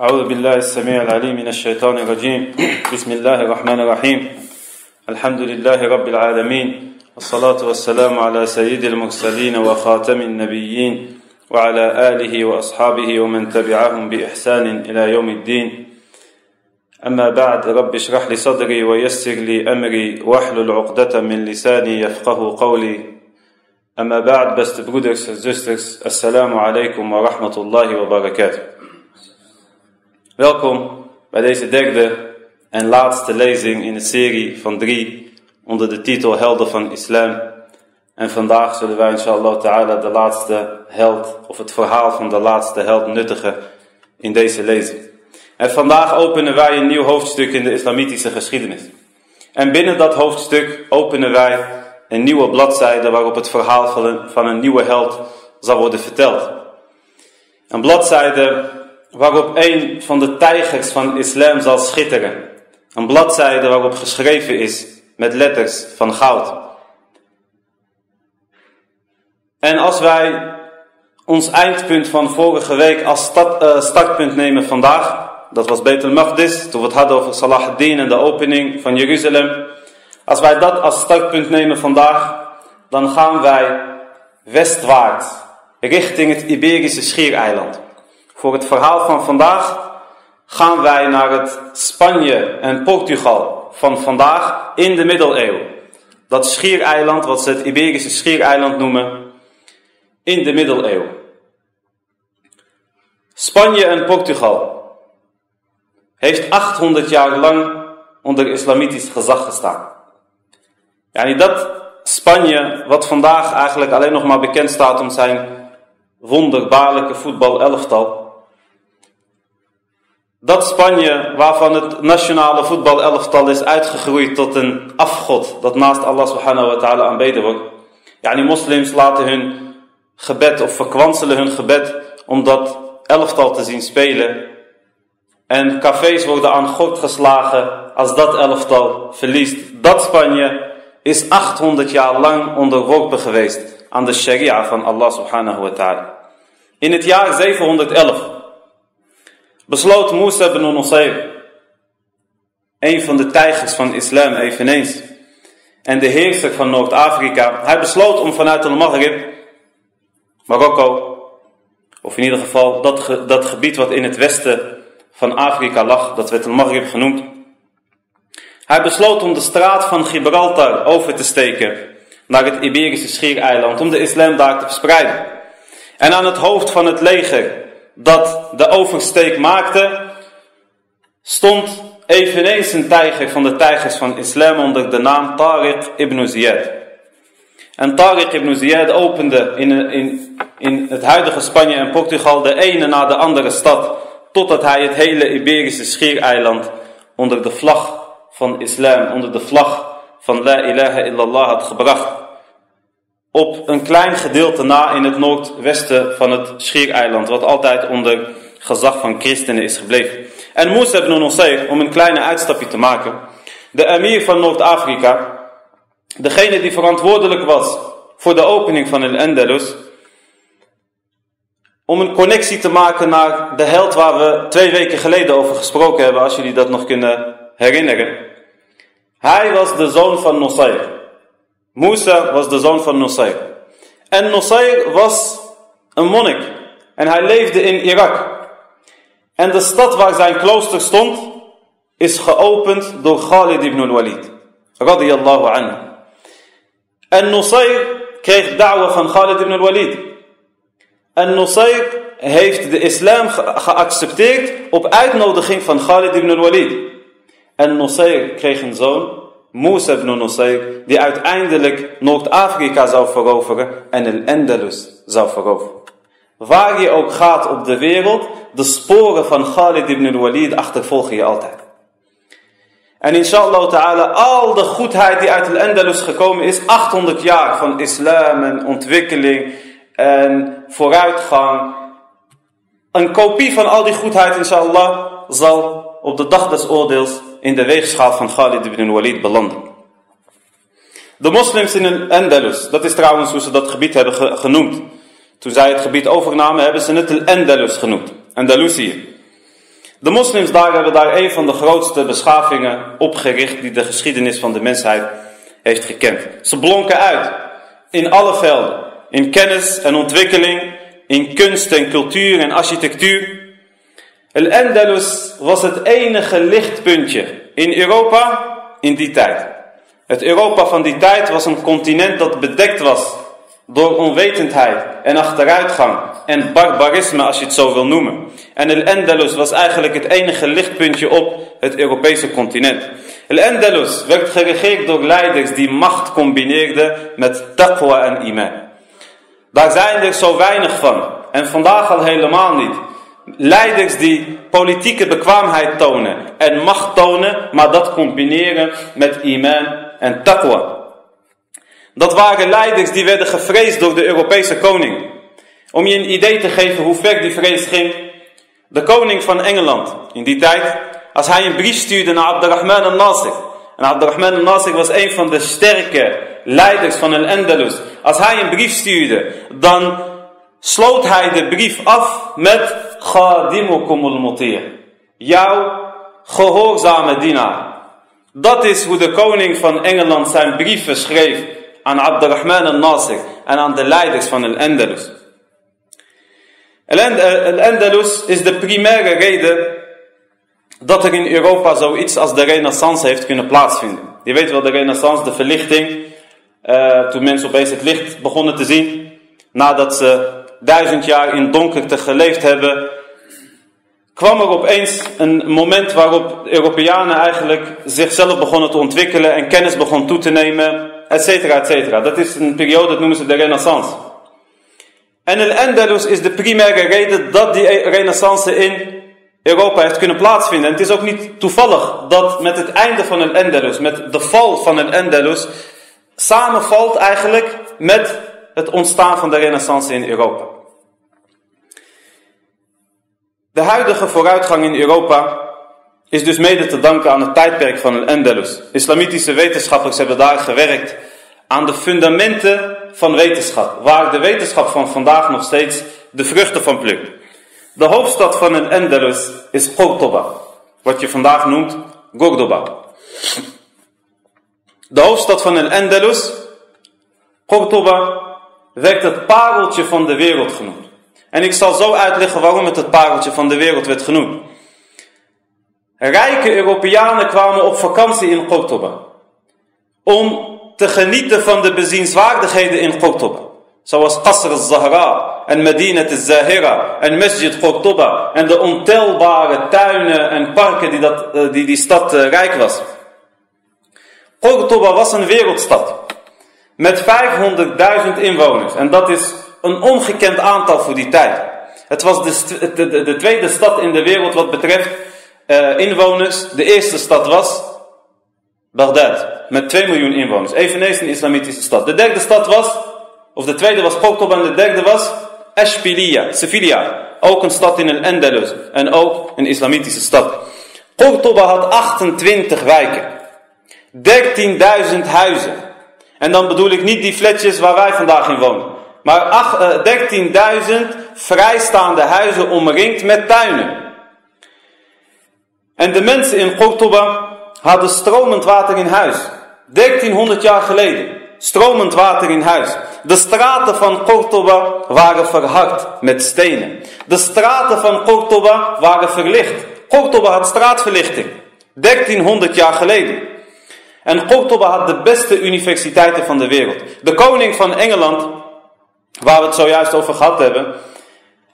أعوذ بالله السميع العليم من الشيطان الرجيم. بسم الله الرحمن الرحيم. الحمد لله رب العالمين. والصلاة والسلام على سيد المرسلين وخاتم النبيين وعلى آله وأصحابه ومن تبعهم بإحسان إلى يوم الدين. أما بعد رب اشرح لي صدري ويسر لي أمري. واحلل عقدة من لساني يفقه قولي. أما بعد Assalamu alaikum wa rahmatullahi wa barakatuh Welkom bij deze derde en laatste lezing in de serie van drie onder de titel Helden van Islam. En vandaag zullen wij inshallah ta'ala de laatste held, of het verhaal van de laatste held nuttigen in deze lezing. En vandaag openen wij een nieuw hoofdstuk in de islamitische geschiedenis. En binnen dat hoofdstuk openen wij een nieuwe bladzijde waarop het verhaal van een, van een nieuwe held zal worden verteld. Een bladzijde waarop een van de tijgers van islam zal schitteren. Een bladzijde waarop geschreven is met letters van goud. En als wij ons eindpunt van vorige week als start, uh, startpunt nemen vandaag, dat was Beit al-Maqdis, toen we het hadden over Salah ad-Din en de opening van Jeruzalem. Als wij dat als startpunt nemen vandaag, dan gaan wij westwaarts, richting het Iberische schiereiland. Voor het verhaal van vandaag gaan wij naar het Spanje en Portugal van vandaag in de middeleeuw. Dat schiereiland, wat ze het Iberische schiereiland noemen, in de middeleeuw. Spanje en Portugal heeft 800 jaar lang onder islamitisch gezag gestaan. Yani dat Spanje, wat vandaag eigenlijk alleen nog maar bekend staat om zijn wonderbaarlijke voetbalelftal. Dat Spanje, waarvan het nationale voetbalelftal is uitgegroeid tot een afgod, dat naast Allah subhanahu wa ta'ala aanbeden wordt. Yani moslims laten hun gebed of verkwanselen hun gebed om dat elftal te zien spelen. En cafés worden aan God geslagen als dat elftal verliest. Dat Spanje is 800 jaar lang onderworpen geweest aan de sharia van Allah subhanahu wa ta'ala. In het jaar 711 besloot Musa ibn Nusayr, een van de tijgers van islam eveneens, en de heerser van Noord-Afrika, hij besloot om vanuit de Maghrib, Marokko, of in ieder geval dat, dat gebied wat in het westen van Afrika lag, dat werd de Maghrib genoemd, hij besloot om de straat van Gibraltar over te steken naar het Iberische schiereiland, om de islam daar te verspreiden. En aan het hoofd van het leger dat de oversteek maakte, stond eveneens een tijger van de tijgers van islam onder de naam Tariq ibn Ziyad. En Tariq ibn Ziyad opende in, in, in het huidige Spanje en Portugal de ene na de andere stad, totdat hij het hele Iberische schiereiland onder de vlag van islam, onder de vlag van La ilaha illallah had gebracht. Op een klein gedeelte na in het noordwesten van het schiereiland, wat altijd onder gezag van christenen is gebleven. En Musa ibn Nusayr, om een kleine uitstapje te maken, de emir van Noord-Afrika, degene die verantwoordelijk was voor de opening van El Andalus, om een connectie te maken naar de held waar we twee weken geleden over gesproken hebben, als jullie dat nog kunnen herinneren. Hij was de zoon van Nusayr. Musa was de zoon van Nusayr. En Nusayr was een monnik. En hij leefde in Irak. En de stad waar zijn klooster stond, is geopend door Khalid ibn al-Walid. Radiyallahu anhu. En Nusayr kreeg da'wa van Khalid ibn al-Walid. En Nusayr heeft de islam geaccepteerd op uitnodiging van Khalid ibn al-Walid. En Nusayr kreeg een zoon, Musa ibn Nusayr, die uiteindelijk Noord-Afrika zou veroveren en El Andalus zou veroveren. Waar je ook gaat op de wereld, de sporen van Khalid ibn al-Walid achtervolgen je altijd. En inshallah ta'ala, al de goedheid die uit El Andalus gekomen is, 800 jaar van islam en ontwikkeling en vooruitgang. Een kopie van al die goedheid, inshallah, zal op de dag des oordeels in de weegschaal van Khalid ibn Walid belanden. De moslims in Andalus, dat is trouwens hoe ze dat gebied hebben genoemd. Toen zij het gebied overnamen, hebben ze het Andalus genoemd. Andalusië. De moslims daar hebben daar een van de grootste beschavingen opgericht die de geschiedenis van de mensheid heeft gekend. Ze blonken uit in alle velden. In kennis en ontwikkeling, in kunst en cultuur en architectuur. El-Andalus was het enige lichtpuntje in Europa in die tijd. Het Europa van die tijd was een continent dat bedekt was door onwetendheid en achteruitgang en barbarisme als je het zo wil noemen. En El-Andalus was eigenlijk het enige lichtpuntje op het Europese continent. El-Andalus werd geregeerd door leiders die macht combineerden met taqwa en iman. Daar zijn er zo weinig van. En vandaag al helemaal niet. Leiders die politieke bekwaamheid tonen en macht tonen, maar dat combineren met iman en taqwa. Dat waren leiders die werden gevreesd door de Europese koning. Om je een idee te geven hoe ver die vrees ging. De koning van Engeland in die tijd, als hij een brief stuurde naar Abdurrahman al-Nasir. En Abdurrahman al-Nasir was een van de sterke leiders van Al-Andalus. Als hij een brief stuurde, dan sloot hij de brief af met Khadimukum al-Mutir. Jouw gehoorzame dienaar. Dat is hoe de koning van Engeland zijn brieven schreef aan Abdurrahman al-Nasir en aan de leiders van Al-Andalus. Al-Andalus is de primaire reden dat er in Europa zoiets als de renaissance heeft kunnen plaatsvinden. Je weet wel, de renaissance, de verlichting, uh, toen mensen opeens het licht begonnen te zien, nadat ze duizend jaar in donkerte geleefd hebben, kwam er opeens een moment waarop Europeanen eigenlijk zichzelf begonnen te ontwikkelen en kennis begon toe te nemen, et cetera, et cetera. Dat is een periode, dat noemen ze de renaissance. En Al-Andalus is de primaire reden dat die renaissance in Europa heeft kunnen plaatsvinden. En het is ook niet toevallig dat met het einde van Al-Andalus, met de val van Al-Andalus, samenvalt eigenlijk met het ontstaan van de renaissance in Europa. De huidige vooruitgang in Europa is dus mede te danken aan het tijdperk van Al-Andalus. Islamitische wetenschappers hebben daar gewerkt aan de fundamenten van wetenschap, waar de wetenschap van vandaag nog steeds de vruchten van plukt. De hoofdstad van Al-Andalus is Cordoba, wat je vandaag noemt Cordoba. De hoofdstad van Al-Andalus, Cordoba, werd het pareltje van de wereld genoemd. En ik zal zo uitleggen waarom het het pareltje van de wereld werd genoemd. Rijke Europeanen kwamen op vakantie in Cordoba. Om te genieten van de bezienswaardigheden in Cordoba. Zoals Qasr al-Zahra en Medinat al-Zahira en Masjid Cordoba. En de ontelbare tuinen en parken die dat, eh, die, die stad eh, rijk was. Cordoba was een wereldstad. Met 500.000 inwoners. En dat is een ongekend aantal voor die tijd. Het was de, de, de tweede stad in de wereld wat betreft uh, inwoners. De eerste stad was Baghdad. Met 2 miljoen inwoners. Eveneens een islamitische stad. De derde stad was, of de tweede was Cordoba en de derde was Ashbilia, Sevilla. Ook een stad in een Andalus. En ook een islamitische stad. Cordoba had 28 wijken. 13.000 huizen. En dan bedoel ik niet die flatjes waar wij vandaag in wonen. Maar 13.000 eh, vrijstaande huizen omringd met tuinen. En de mensen in Cordoba hadden stromend water in huis. 1300 jaar geleden. Stromend water in huis. De straten van Cordoba waren verhard met stenen. De straten van Cordoba waren verlicht. Cordoba had straatverlichting. 1300 jaar geleden. En Cordoba had de beste universiteiten van de wereld. De koning van Engeland, waar we het zojuist over gehad hebben,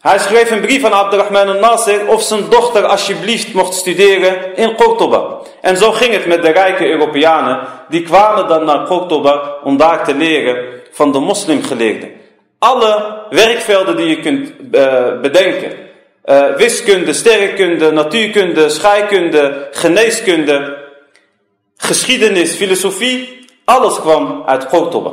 hij schreef een brief aan Abdurrahman al-Nasir of zijn dochter alsjeblieft mocht studeren in Cordoba. En zo ging het met de rijke Europeanen. Die kwamen dan naar Cordoba om daar te leren van de moslimgeleerden. Alle werkvelden die je kunt uh, bedenken. Uh, wiskunde, sterrenkunde, natuurkunde, scheikunde, geneeskunde, geschiedenis, filosofie. Alles kwam uit Cordoba.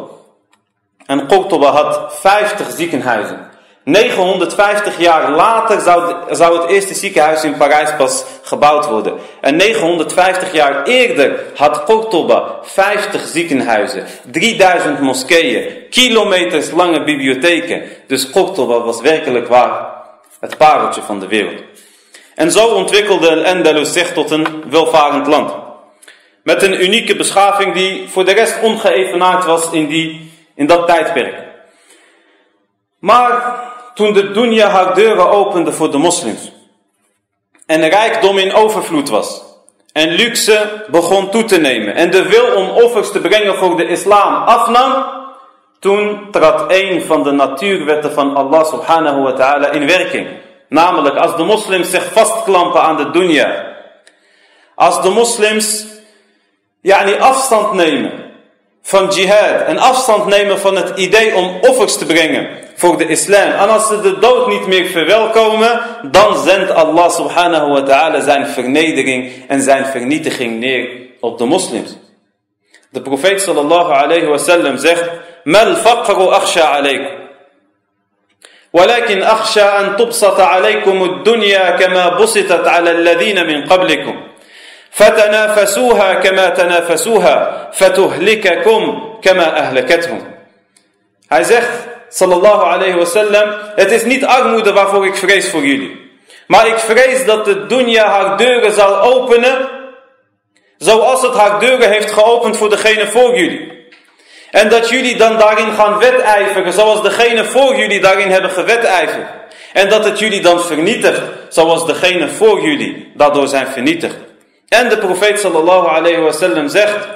En Cordoba had 50 ziekenhuizen. 950 jaar later zou, zou het eerste ziekenhuis in Parijs pas gebouwd worden. En 950 jaar eerder had Cordoba 50 ziekenhuizen, 3000 moskeeën, kilometers lange bibliotheken. Dus Cordoba was werkelijk waar het pareltje van de wereld. En zo ontwikkelde Al-Andalus zich tot een welvarend land. Met een unieke beschaving die voor de rest ongeëvenaard was in, die, in dat tijdperk. Maar toen de dunya haar deuren opende voor de moslims. En rijkdom in overvloed was. En luxe begon toe te nemen. En de wil om offers te brengen voor de islam afnam. Toen trad een van de natuurwetten van Allah subhanahu wa ta'ala in werking. Namelijk als de moslims zich vastklampen aan de dunya. Als de moslims yani afstand nemen van jihad. En afstand nemen van het idee om offers te brengen voor de islam. En als ze de dood niet meer verwelkomen, dan zendt Allah subhanahu wa ta'ala zijn vernedering en zijn vernietiging neer op de moslims. De profeet sallallahu alayhi wa sallam zegt, Mal faqru akhsha alaykum. ولكن أخشى أن تبسط عليكم الدنيا كما بسطت على الذين من قبلكم فتنافسوها كما تنافسوها فتهلككم كما أهلكتهم Hij zegt, sallallahu alayhi wa sallam, het is niet armoede waarvoor ik vrees voor jullie. Maar ik vrees dat de dunya haar deuren zal openen, zoals het haar deuren heeft geopend voor degene voor jullie. En dat jullie dan daarin gaan wedijveren, zoals degene voor jullie daarin hebben gewedijverd. En dat het jullie dan vernietigt, zoals degene voor jullie daardoor zijn vernietigd. En de profeet sallallahu alayhi wa sallam zegt: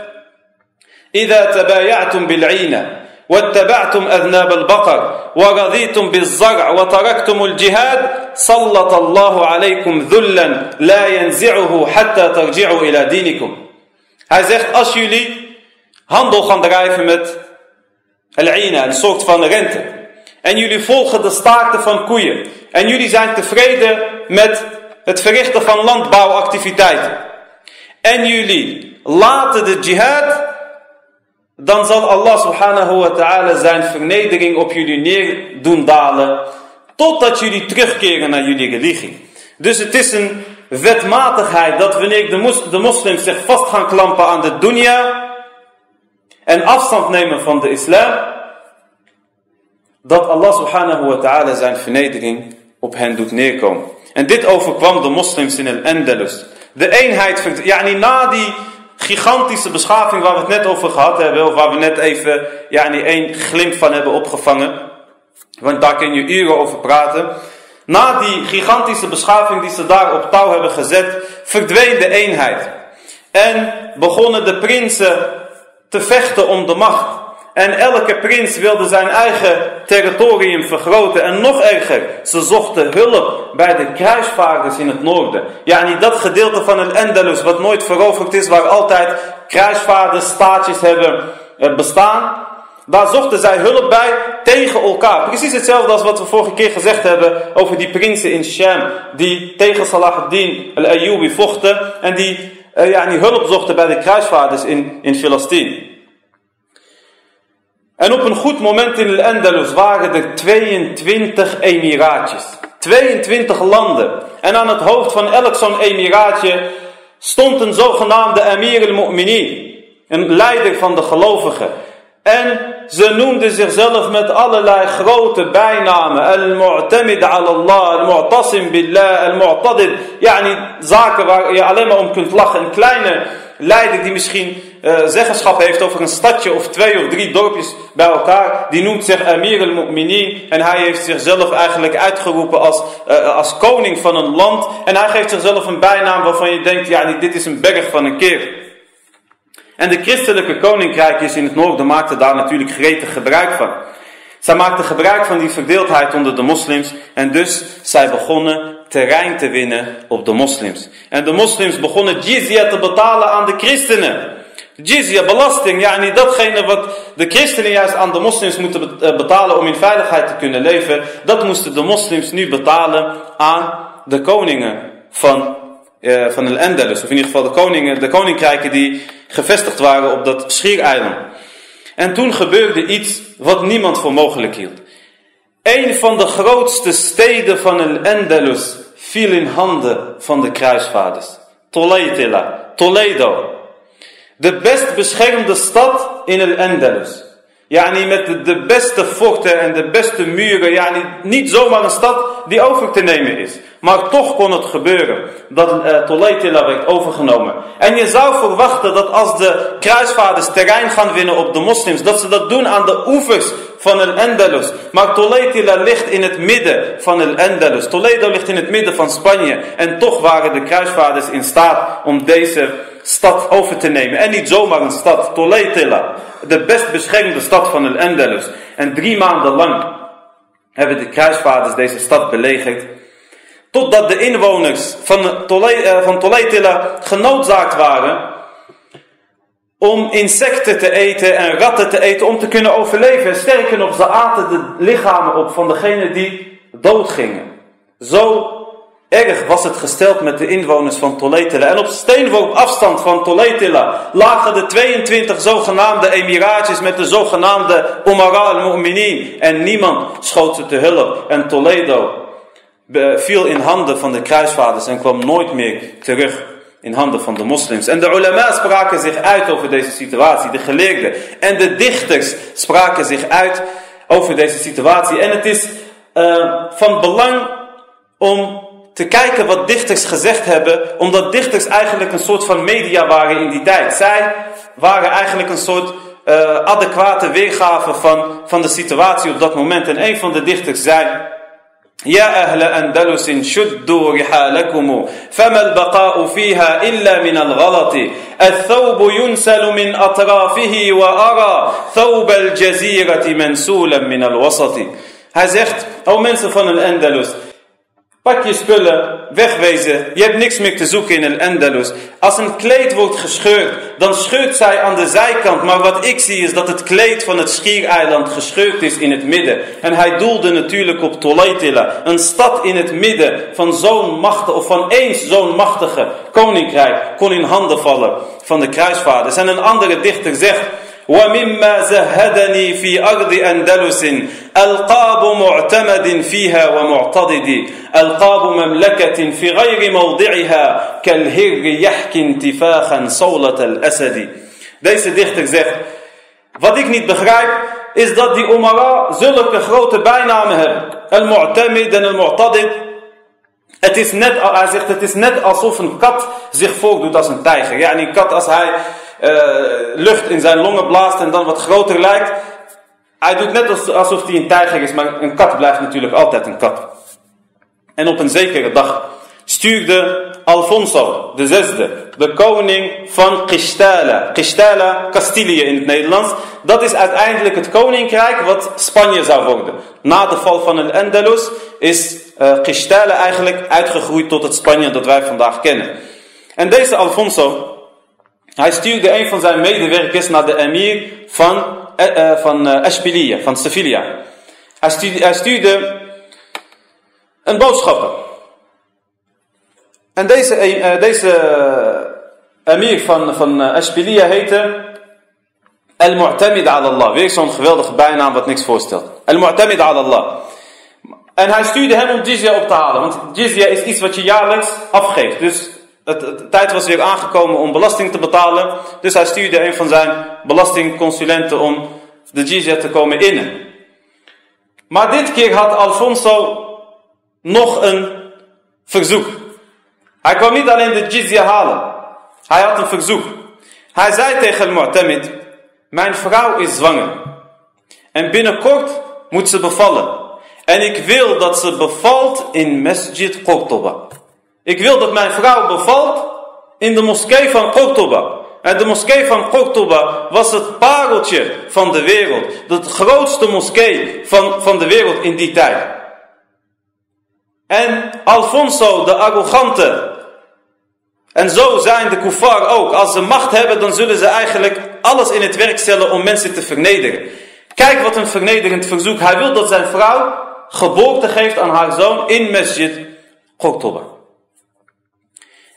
إذا تبايعتم بالعينة واتبعتم أذناب البقر ورضيتم بالزرع وتركتم الجهاد سلط الله عليكم ذلا لا ينزعه حتى ترجعوا إلى دينكم Hij zegt, als jullie handel gaan drijven met al-ina, een soort van rente. En jullie volgen de staarten van koeien. En jullie zijn tevreden met het verrichten van landbouwactiviteiten. En jullie laten de jihad dan zal Allah subhanahu wa ta'ala zijn vernedering op jullie neer doen dalen, totdat jullie terugkeren naar jullie religie. Dus het is een wetmatigheid dat wanneer de, mos de moslims zich vast gaan klampen aan de dunya en afstand nemen van de islam, dat Allah subhanahu wa ta'ala zijn vernedering op hen doet neerkomen. En dit overkwam de moslims in el Andalus. De eenheid, yani na die gigantische beschaving waar we het net over gehad hebben, of waar we net even ja, niet één glimp van hebben opgevangen. Want daar kun je uren over praten. Na die gigantische beschaving die ze daar op touw hebben gezet, verdween de eenheid. En begonnen de prinsen te vechten om de macht. En elke prins wilde zijn eigen territorium vergroten. En nog erger, ze zochten hulp bij de kruisvaarders in het noorden. Ja, niet dat gedeelte van het Andalus wat nooit veroverd is, waar altijd kruisvaarders, staatjes hebben eh, bestaan. Daar zochten zij hulp bij tegen elkaar. Precies hetzelfde als wat we vorige keer gezegd hebben over die prinsen in Sham. Die tegen Salah ad-Din al-Ayyubi vochten. En die, uh, ja, die hulp zochten bij de kruisvaarders in, in. En op een goed moment in Al-Andalus waren er 22 emiraatjes. 22 landen. En aan het hoofd van elk zo'n emiraatje stond een zogenaamde Amir al-Mu'minin. Een leider van de gelovigen. En ze noemden zichzelf met allerlei grote bijnamen. Al-Mu'tamid ala Allah, Al-Mu'tasim billah, Al-Mu'tadid. Yani zaken waar je alleen maar om kunt lachen. Een kleine leider die misschien uh, zeggenschap heeft over een stadje of twee of drie dorpjes bij elkaar. Die noemt zich Amir al-Mu'minin. En hij heeft zichzelf eigenlijk uitgeroepen als, uh, als koning van een land. En hij geeft zichzelf een bijnaam waarvan je denkt, ja dit is een berg van een keer. En de christelijke koninkrijkjes in het noorden maakten daar natuurlijk gretig gebruik van. Zij maakten gebruik van die verdeeldheid onder de moslims. En dus zij begonnen terrein te winnen op de moslims. En de moslims begonnen jizya te betalen aan de christenen. Jizya, belasting, ja, niet datgene wat de christenen juist aan de moslims moeten eh, betalen om in veiligheid te kunnen leven. Dat moesten de moslims nu betalen aan de koningen van, uh, van el Andalus. Of in ieder geval de, koningen, de koninkrijken die gevestigd waren op dat schiereiland. En toen gebeurde iets wat niemand voor mogelijk hield. Een van de grootste steden van el Andalus viel in handen van de kruisvaders. Toledo. De best beschermde stad in el Andalus. Yani met de beste forten en de beste muren. Yani niet zomaar een stad die over te nemen is. Maar toch kon het gebeuren dat uh, werd overgenomen. En je zou verwachten dat als de kruisvaarders terrein gaan winnen op de moslims, dat ze dat doen aan de oevers van el Andalus. Maar Toledo ligt in het midden van el Andalus. Toledo ligt in het midden van Spanje. En toch waren de kruisvaarders in staat om deze stad over te nemen. En niet zomaar een stad, Toledo, de best beschermde stad van el Andalus. En drie maanden lang hebben de kruisvaarders deze stad belegerd. Totdat de inwoners van, Toledo, uh, genoodzaakt waren om insecten te eten en ratten te eten om te kunnen overleven. Sterker nog, ze aten de lichamen op van degenen die doodgingen. Zo erg was het gesteld met de inwoners van Toletila. En op steenworp afstand van Toletila lagen de 22 zogenaamde emiraatjes met de zogenaamde Umara al-Mu'minin. En niemand schoot ze te hulp. En Toledo viel in handen van de kruisvaders en kwam nooit meer terug in handen van de moslims. En de ulama spraken zich uit over deze situatie, de geleerden. En de dichters spraken zich uit over deze situatie. En het is uh, van belang om te kijken wat dichters gezegd hebben, omdat dichters eigenlijk een soort van media waren in die tijd. Zij waren eigenlijk een soort uh, adequate weergave van, van de situatie op dat moment. En een van de dichters zei. يا أهل أندلس شدوا رحالكم فما البقاء فيها إلا من الغلط الثوب ينسل من أطرافه وأرى ثوب الجزيرة منسولا من الوسط Hij zegt, o mensen van el Andalus, Pak je spullen, wegwezen. Je hebt niks meer te zoeken in El Andalus. Als een kleed wordt gescheurd, dan scheurt zij aan de zijkant. Maar wat ik zie is dat het kleed van het schiereiland gescheurd is in het midden. En hij doelde natuurlijk op Tolaitilla. Een stad in het midden van zo'n machtige, of van eens zo'n machtige koninkrijk, kon in handen vallen van de kruisvaarders. En een andere dichter zegt... ومما زهدني في أرض أندلس ألقاب معتمد فيها ومعتضد ألقاب مملكة في غير موضعها كالهر يحكي انتفاخا صولة الأسد Deze dichter zegt, wat ik niet begrijp, is dat die Umara zulke grote bijnamen hebben. Al-Mu'tamid en Al-Mu'tadid. Het is net, hij zegt, het is net alsof een kat zich voordoet als een tijger. Ja, een kat als hij uh, lucht in zijn longen blaast en dan wat groter lijkt. Hij doet net alsof hij een tijger is, maar een kat blijft natuurlijk altijd een kat. En op een zekere dag stuurde Alfonso de zesde, de koning van Qistala. Qistala, Castilië in het Nederlands. Dat is uiteindelijk het koninkrijk wat Spanje zou worden. Na de val van el Andalus is uh, eigenlijk uitgegroeid tot het Spanje dat wij vandaag kennen. En deze Alfonso, hij stuurde een van zijn medewerkers naar de emir van, uh, van uh, van Sevilla. Hij stuurde, hij een boodschapper. En deze, uh, deze emir van, van uh, heette Al-Mu'tamid ala Allah. Weer zo'n geweldige bijnaam wat niks voorstelt. Al-Mu'tamid ala Allah. En hij stuurde hem om jizya op te halen. Want jizya is iets wat je jaarlijks afgeeft. Dus de tijd was weer aangekomen om belasting te betalen. Dus hij stuurde een van zijn belastingconsulenten om de jizya te komen innen. Maar dit keer had Alfonso nog een verzoek. Hij kwam niet alleen de jizya halen. Hij had een verzoek. Hij zei tegen Al-Mu'tamid, mijn vrouw is zwanger. En binnenkort moet ze bevallen. En ik wil dat ze bevalt in Masjid Qurtuba. Ik wil dat mijn vrouw bevalt in de moskee van Cordoba. En de moskee van Cordoba was het pareltje van de wereld. De grootste moskee van, van de wereld in die tijd. En Alfonso de arrogante. En zo zijn de kuffar ook. Als ze macht hebben, dan zullen ze eigenlijk alles in het werk stellen om mensen te vernederen. Kijk wat een vernederend verzoek. Hij wil dat zijn vrouw geboorte geeft aan haar zoon in Masjid Cordoba.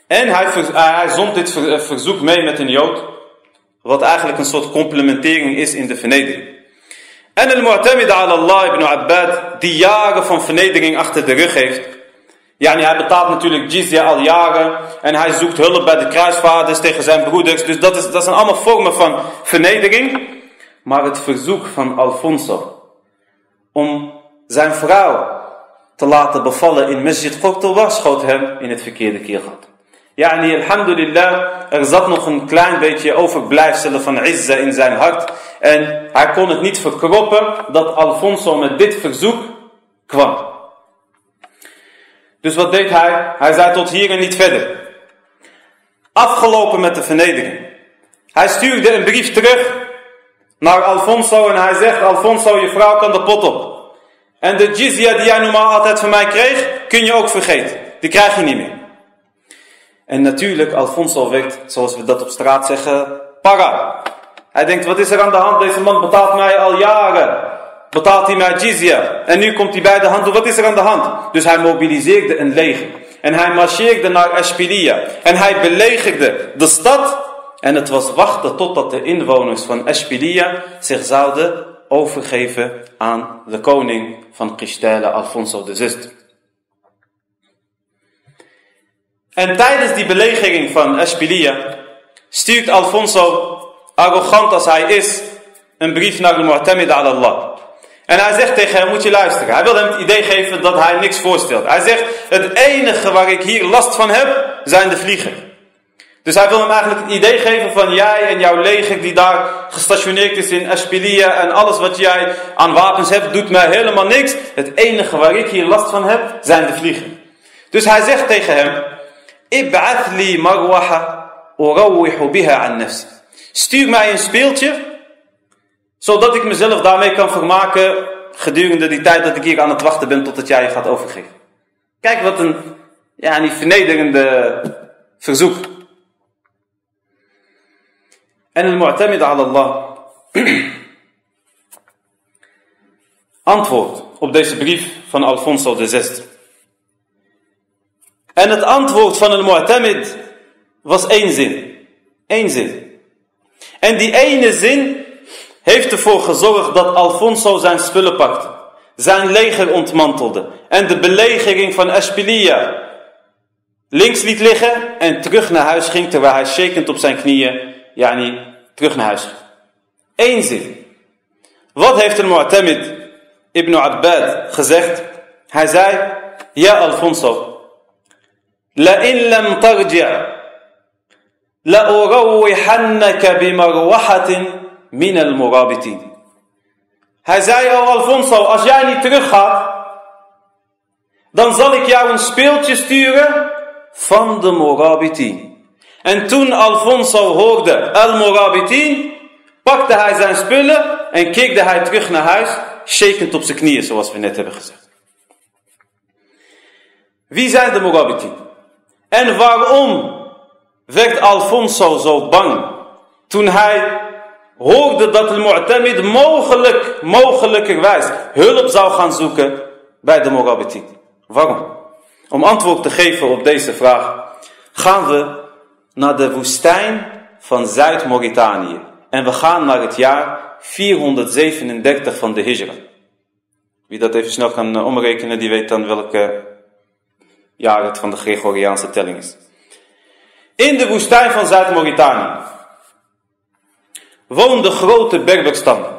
En hij, zond dit eh, verzoek mee met een Jood, wat eigenlijk een soort complementering is in de vernedering. En al-Mu'tamid ala Allah ibn Abbad, die jaren van vernedering achter de rug heeft. Ja, hij betaalt natuurlijk jizya al jaren. En hij zoekt hulp bij de kruisvaders tegen zijn broeders. Dus dat, is, dat zijn allemaal vormen van vernedering. Maar het verzoek van Alfonso om zijn vrouw te laten bevallen in Masjid Qurtuba, schoot hem in het verkeerde keelgat. Yani, alhamdulillah, er zat nog een klein beetje overblijfselen van izza in zijn hart. En hij kon het niet verkroppen dat Alfonso met dit verzoek kwam. Dus wat deed hij? Hij zei tot hier en niet verder. Afgelopen met de vernedering. Hij stuurde een brief terug naar Alfonso en hij zegt, Alfonso, je vrouw kan de pot op. En de jizya die jij normaal altijd van mij kreeg, kun je ook vergeten. Die krijg je niet meer. En natuurlijk, Alfonso werd, zoals we dat op straat zeggen, para. Hij denkt, wat is er aan de hand? Deze man betaalt mij al jaren. Betaalt hij mij jizya. En nu komt hij bij de hand. Wat is er aan de hand? Dus hij mobiliseerde een leger. En hij marcheerde naar Ashpilia. En hij belegerde de stad. En het was wachten totdat de inwoners van Ashpilia zich zouden overgeven aan de koning van Christelle, Alfonso VI. En tijdens die belegering van Ashpilia stuurt Alfonso, arrogant als hij is, een brief naar de Mu'tamid al Allah. En hij zegt tegen hem, moet je luisteren. Hij wil hem het idee geven dat hij niks voorstelt. Hij zegt, het enige waar ik hier last van heb, zijn de vliegen. Dus hij wil hem eigenlijk het idee geven van jij en jouw leger die daar gestationeerd is in Ashpilia en alles wat jij aan wapens hebt, doet mij helemaal niks. Het enige waar ik hier last van heb, zijn de vliegen. Dus hij zegt tegen hem, Ib'ath marwaha urawwihu biha an nafsi. Stuur mij een speeltje, zodat ik mezelf daarmee kan vermaken gedurende die tijd dat ik hier aan het wachten ben totdat jij je gaat overgeven. Kijk wat een ja, vernederende verzoek. En een mu'tamid ala Allah antwoord op deze brief van Alfonso VI. En het antwoord van een mu'tamid was één zin. Eén zin. En die ene zin heeft ervoor gezorgd dat Alfonso zijn spullen pakte. Zijn leger ontmantelde. En de belegering van Ashpilia links liet liggen en terug naar huis ging terwijl hij shakend op zijn knieën, yani terug naar huis ging. Eén zin. Wat heeft een Mu'tamid ibn Abbad gezegd? Hij zei, ja Alfonso, لئن لم ترجع لأروحنك بمروحة من المرابطين zei, oh Alfonso, als jij niet teruggaat, dan zal ik jou een speeltje sturen van de Morabitin. En toen Alfonso hoorde Al-Morabitin, pakte hij zijn spullen en keerde hij terug naar huis, shakend op zijn knieën, zoals we net hebben gezegd. Wie zijn de Morabitin? En waarom werd Alfonso zo bang toen hij hoorde dat de Mu'tamid mogelijk, mogelijkerwijs hulp zou gaan zoeken bij de Morabitin? Waarom? Om antwoord te geven op deze vraag gaan we naar de woestijn van Zuid-Mauritanië. En we gaan naar het jaar 437 van de Hijra. Wie dat even snel kan omrekenen, die weet dan welke jaar het van de Gregoriaanse telling is. In de woestijn van Zuid-Mauritanië woonden grote Berberstammen.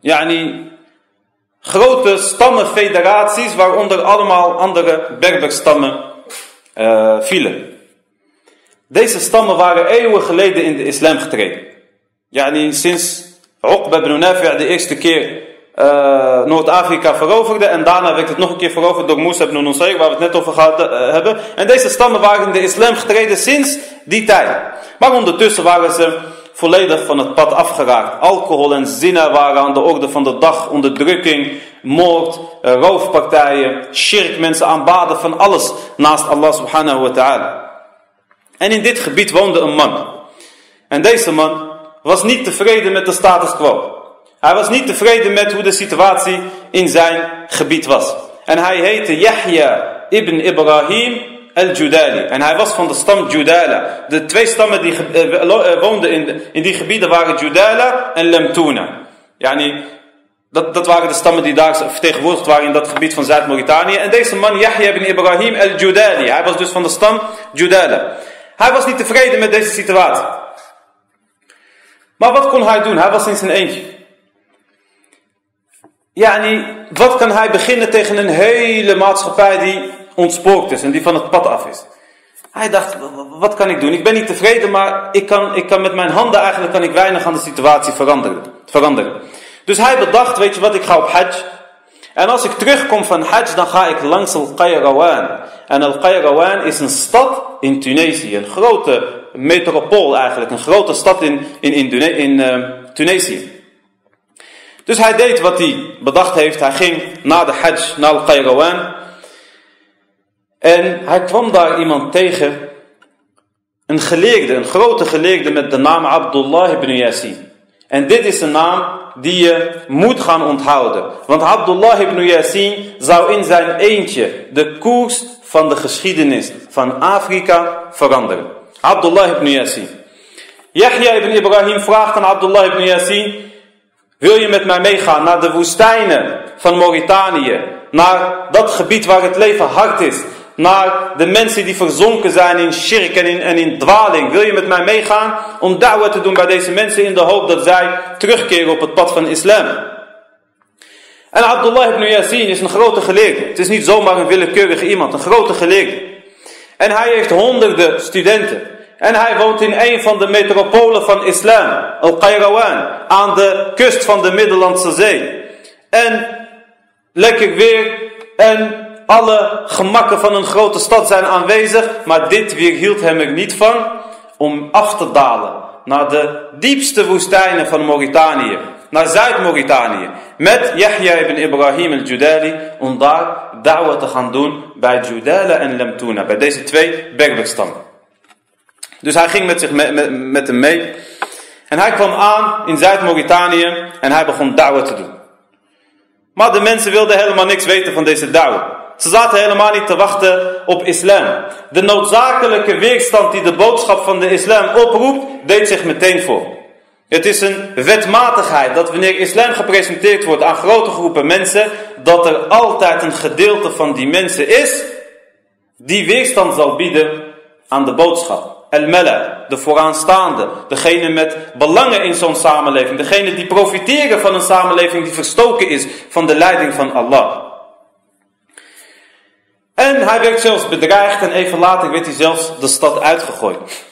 Yani grote stammenfederaties waaronder allemaal andere Berberstammen uh, vielen. Deze stammen waren eeuwen geleden in de islam getreden. Yani sinds Uqba ibn Nafi' de eerste keer uh, Noord-Afrika veroverde. En daarna werd het nog een keer veroverd door Musa ibn Nusayr, waar we het net over gehad uh, hebben. En deze stammen waren in de islam getreden sinds die tijd. Maar ondertussen waren ze volledig van het pad afgeraakt. Alcohol en zina waren aan de orde van de dag. Onderdrukking, moord, uh, roofpartijen, shirk, mensen aanbaden van alles naast Allah subhanahu wa ta'ala. En in dit gebied woonde een man. En deze man was niet tevreden met de status quo. Hij was niet tevreden met hoe de situatie in zijn gebied was. En hij heette Yahya ibn Ibrahim al-Judali. En hij was van de stam Judala. De twee stammen die uh, woonden in, in die gebieden waren Judala en Lemtuna. Yani, dat, dat waren de stammen die daar vertegenwoordigd waren in dat gebied van Zuid-Mauritanië. En deze man, Yahya ibn Ibrahim al-Judali. Hij was dus van de stam Judala. Hij was niet tevreden met deze situatie. Maar wat kon hij doen? Hij was in zijn eentje. Yani, wat kan hij beginnen tegen een hele maatschappij die ontspoord is en die van het pad af is? Hij dacht, wat kan ik doen? Ik ben niet tevreden, maar ik kan, ik kan met mijn handen eigenlijk kan ik weinig aan de situatie veranderen. veranderen. Dus hij bedacht, weet je wat, ik ga op hajj. En als ik terugkom van hajj, dan ga ik langs Al-Qayrawan. En Al-Qayrawan is een stad in Tunesië. Een grote metropool eigenlijk. Een grote stad in, in, in, uh, Tunesië. Dus hij deed wat hij bedacht heeft. Hij ging na de hajj naar Al-Qayrawan. En hij kwam daar iemand tegen. Een geleerde, een grote geleerde met de naam Abdullah ibn Yasin. En dit is een naam die je moet gaan onthouden. Want Abdullah ibn Yasin zou in zijn eentje de koers van de geschiedenis van Afrika veranderen. Abdullah ibn Yasin. Yahya ibn Ibrahim vraagt aan Abdullah ibn Yasin. Wil je met mij meegaan naar de woestijnen van Mauritanië? Naar dat gebied waar het leven hard is? Naar de mensen die verzonken zijn in shirk en in, dwaling. Wil je met mij meegaan om da'wah te doen bij deze mensen in de hoop dat zij terugkeren op het pad van islam? En Abdullah ibn Yasin is een grote geleerde. Het is niet zomaar een willekeurige iemand, een grote geleerde. En hij heeft honderden studenten. En hij woont in een van de metropolen van islam, Al-Qayrawan, aan de kust van de Middellandse Zee. En lekker weer en alle gemakken van een grote stad zijn aanwezig, maar dit weerhield hem er niet van om af te dalen naar de diepste woestijnen van Mauritanië, naar Zuid-Mauritanië, met Yahya ibn Ibrahim al-Judali, om daar da'wah te gaan doen bij Judala en Lemtuna, bij deze twee Berberstammen. Dus hij ging met, zich met, met hem mee. En hij kwam aan in Zuid-Mauritanië en hij begon da'wah te doen. Maar de mensen wilden helemaal niks weten van deze da'wah. Ze zaten helemaal niet te wachten op islam. De noodzakelijke weerstand die de boodschap van de islam oproept, deed zich meteen voor. Het is een wetmatigheid dat wanneer islam gepresenteerd wordt aan grote groepen mensen, dat er altijd een gedeelte van die mensen is die weerstand zal bieden aan de boodschap. El-Mela, de vooraanstaande, degene met belangen in zo'n samenleving, degene die profiteren van een samenleving die verstoken is van de leiding van Allah. En hij werd zelfs bedreigd en even later werd hij zelfs de stad uitgegooid.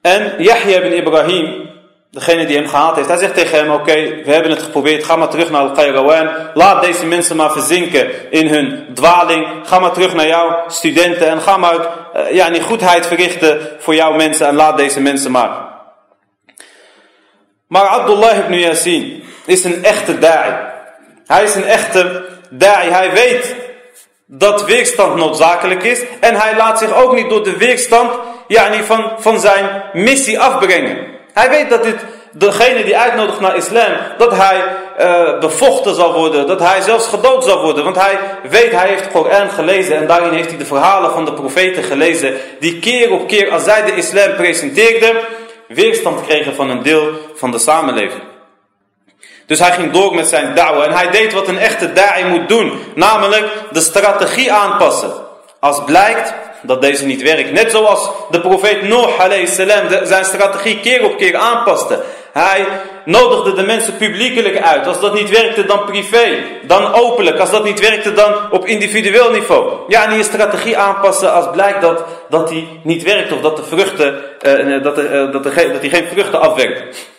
En Yahya ibn Ibrahim, degene die hem gehaald heeft, hij zegt tegen hem, oké, we hebben het geprobeerd, ga maar terug naar Al-Qayrawan, laat deze mensen maar verzinken in hun dwaling, ga maar terug naar jouw studenten en ga maar ja, die goedheid verrichten voor jouw mensen en laat deze mensen maar. Maar Abdullah ibn Yasin is een echte da'i. Hij is een echte da'i. Hij weet dat weerstand noodzakelijk is. En hij laat zich ook niet door de weerstand yani van, van zijn missie afbrengen. Hij weet dat dit, degene die uitnodigt naar islam, dat hij uh, bevochten zal worden, dat hij zelfs gedood zal worden. Want hij weet, hij heeft Koran gelezen en daarin heeft hij de verhalen van de profeten gelezen, die keer op keer als zij de islam presenteerden, weerstand kregen van een deel van de samenleving. Dus hij ging door met zijn da'wah en hij deed wat een echte da'i moet doen. Namelijk de strategie aanpassen. Als blijkt dat deze niet werkt. Net zoals de profeet Noah zijn strategie keer op keer aanpaste. Hij nodigde de mensen publiekelijk uit. Als dat niet werkte, dan privé. Dan openlijk. Als dat niet werkte, dan op individueel niveau. Ja, en je strategie aanpassen als blijkt dat, dat die niet werkt. Of dat, de vruchten, uh, dat, uh, dat, dat hij geen vruchten afwerkt.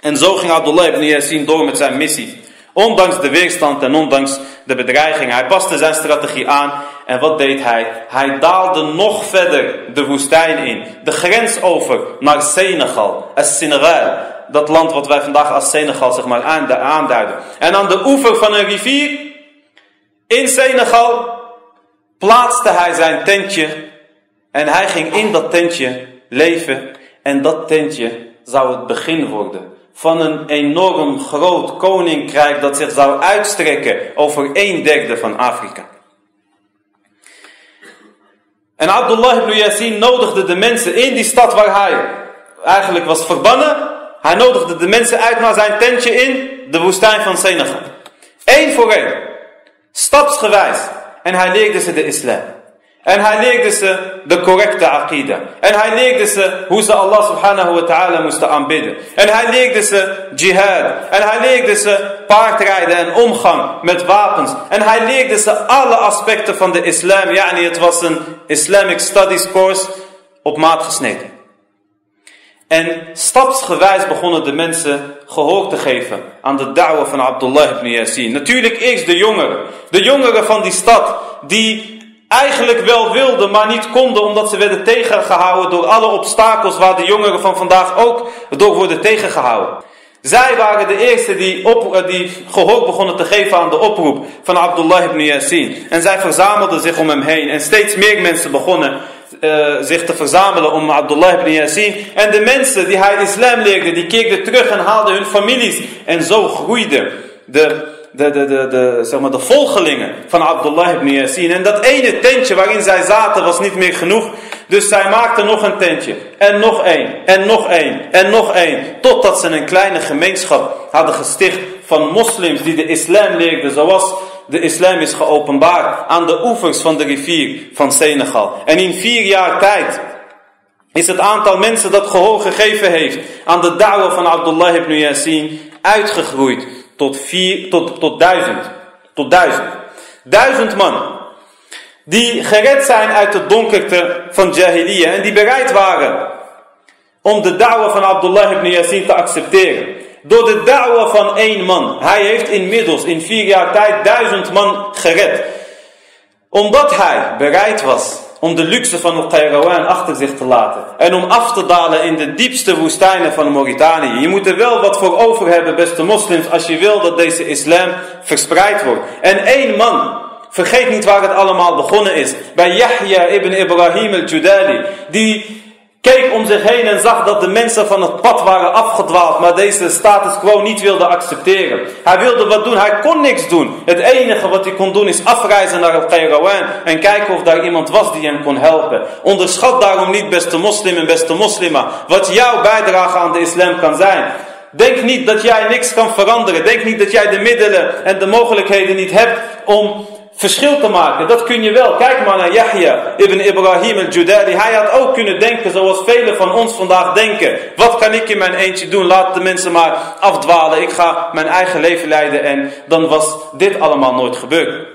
En zo ging Abdullah ibn Yasin door met zijn missie. Ondanks de weerstand en ondanks de bedreiging. Hij paste zijn strategie aan. En wat deed hij? Hij daalde nog verder de woestijn in. De grens over naar Senegal. Senegal. Dat land wat wij vandaag als Senegal zeg maar aanduiden. En aan de oever van een rivier. In Senegal plaatste hij zijn tentje. En hij ging in dat tentje leven. En dat tentje zou het begin worden van een enorm groot koninkrijk dat zich zou uitstrekken over een derde van Afrika. En Abdullah ibn Yasin nodigde de mensen in die stad waar hij eigenlijk was verbannen. Hij nodigde de mensen uit naar zijn tentje in de woestijn van Senegal. Eén voor één. Stapsgewijs. En hij leerde ze de islam. En hij leerde ze de correcte aqida. En hij leerde ze hoe ze Allah subhanahu wa ta'ala moesten aanbidden. En hij leerde ze jihad. En hij leerde ze paardrijden en omgang met wapens. En hij leerde ze alle aspecten van de islam. Yani het was een Islamic Studies course op maat gesneden. En stapsgewijs begonnen de mensen gehoor te geven aan de da'wa van Abdullah ibn Yasin. Natuurlijk eerst de jongeren. De jongeren van die stad die eigenlijk wel wilden, maar niet konden omdat ze werden tegengehouden door alle obstakels waar de jongeren van vandaag ook door worden tegengehouden. Zij waren de eerste die, op, eh, die gehoor begonnen te geven aan de oproep van Abdullah ibn Yasin. En zij verzamelden zich om hem heen. En steeds meer mensen begonnen uh, zich te verzamelen om Abdullah ibn Yasin. En de mensen die hij islam leerde, die keerden terug en haalden hun families. En zo groeide de de, de, de, de, zeg maar de volgelingen van Abdullah ibn Yasin. En dat ene tentje waarin zij zaten was niet meer genoeg. Dus zij maakten nog een tentje. En nog één. En nog één. En nog één. Totdat ze een kleine gemeenschap hadden gesticht van moslims die de islam leerden. Zoals de islam is geopenbaard aan de oevers van de rivier van Senegal. En in vier jaar tijd is het aantal mensen dat gehoor gegeven heeft aan de da'wa van Abdullah ibn Yasin uitgegroeid tot, vier, tot, tot duizend. Tot duizend. Duizend man. Die gered zijn uit de donkerte van Jahiliyyah. En die bereid waren om de da'wa van Abdullah ibn Yasin te accepteren. Door de da'wa van één man. Hij heeft inmiddels in vier jaar tijd duizend man gered. Omdat hij bereid was om de luxe van het Qayrawan achter zich te laten. En om af te dalen in de diepste woestijnen van Mauritanië. Je moet er wel wat voor over hebben, beste moslims, als je wil dat deze islam verspreid wordt. En één man, vergeet niet waar het allemaal begonnen is. Bij Yahya ibn Ibrahim al-Judali, die keek om zich heen en zag dat de mensen van het pad waren afgedwaald, maar deze status quo niet wilde accepteren. Hij wilde wat doen, hij kon niks doen. Het enige wat hij kon doen is afreizen naar het Qayrawan en kijken of daar iemand was die hem kon helpen. Onderschat daarom niet, beste moslim en beste moslima, wat jouw bijdrage aan de islam kan zijn. Denk niet dat jij niks kan veranderen. Denk niet dat jij de middelen en de mogelijkheden niet hebt om verschil te maken. Dat kun je wel. Kijk maar naar Yahya ibn Ibrahim al-Judari. Hij had ook kunnen denken zoals velen van ons vandaag denken. Wat kan ik in mijn eentje doen? Laat de mensen maar afdwalen. Ik ga mijn eigen leven leiden. En dan was dit allemaal nooit gebeurd.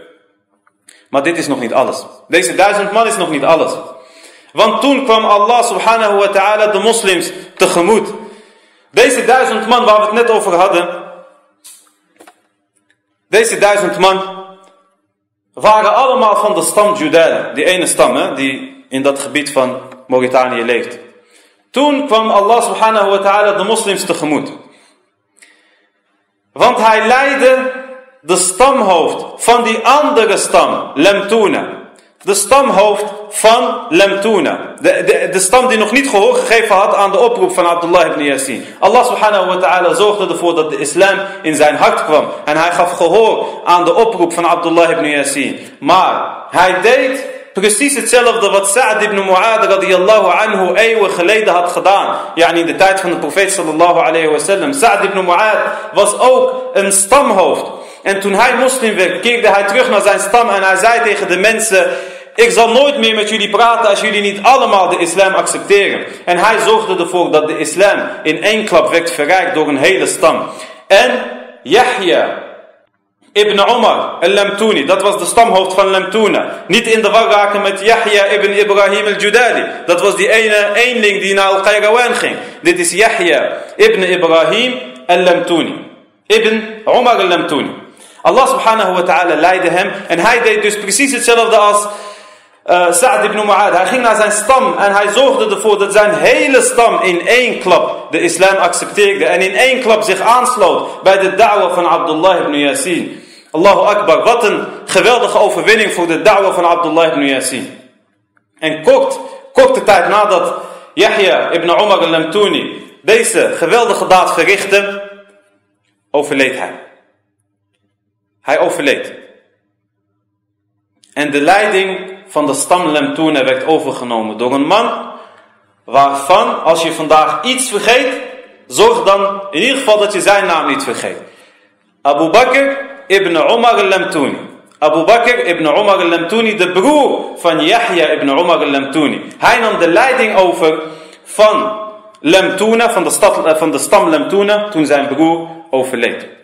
Maar dit is nog niet alles. Deze duizend man is nog niet alles. Want toen kwam Allah subhanahu wa ta'ala de moslims tegemoet. Deze duizend man waar we het net over hadden. Deze duizend man waren allemaal van de stam Judaï, die ene stam hè, die in dat gebied van Mauritanië leeft. Toen kwam Allah subhanahu wa ta'ala de moslims tegemoet. Want hij leidde de stamhoofd van die andere stam, Lemtuna de stamhoofd van Lemtuna. De, de, stam die nog niet gehoor gegeven had aan de oproep van Abdullah ibn Yasin. Allah subhanahu wa ta'ala zorgde ervoor dat de islam in zijn hart kwam. En hij gaf gehoor aan de oproep van Abdullah ibn Yasin. Maar hij deed precies hetzelfde wat Sa'd ibn Mu'ad radiyallahu anhu eeuwen geleden had gedaan. Ja, in de tijd van de profeet sallallahu alayhi wa sallam. Sa'd ibn Mu'ad was ook een stamhoofd. En toen hij moslim werd, keerde hij terug naar zijn stam en hij zei tegen de mensen... Ik zal nooit meer met jullie praten als jullie niet allemaal de islam accepteren. En hij zorgde ervoor dat de islam in één klap werd verrijkt door een hele stam. En Yahya ibn Omar al-Lamtuni, dat was de stamhoofd van Lamtuna. Niet in de war raken met Yahya ibn Ibrahim al-Judali. Dat was die ene eenling die naar Al-Qayrawan ging. Dit is Yahya ibn Ibrahim al-Lamtuni. Ibn Omar al-Lamtuni. Allah subhanahu wa ta'ala leidde hem. En hij deed dus precies hetzelfde als uh, Sa'd ibn Mu'ad. Hij ging naar zijn stam en hij zorgde ervoor dat zijn hele stam in één klap de islam accepteerde. En in één klap zich aansloot bij de da'wa van Abdullah ibn Yasin. Allahu Akbar, wat een geweldige overwinning voor de da'wa van Abdullah ibn Yasin. En kort, korte tijd nadat Yahya ibn Umar al-Lamtuni deze geweldige daad verrichtte, overleed hij. Hij overleed. En de leiding van de stam Lemtoene werd overgenomen door een man waarvan als je vandaag iets vergeet, zorg dan in ieder geval dat je zijn naam niet vergeet. Abu Bakr ibn Umar al-Lamtouni. Abu Bakr ibn Umar al-Lamtuni, de broer van Yahya ibn Umar al-Lamtuni. Hij nam de leiding over van Lamtuna, van de, eh, van de stam Lamtuna, toen zijn broer overleed.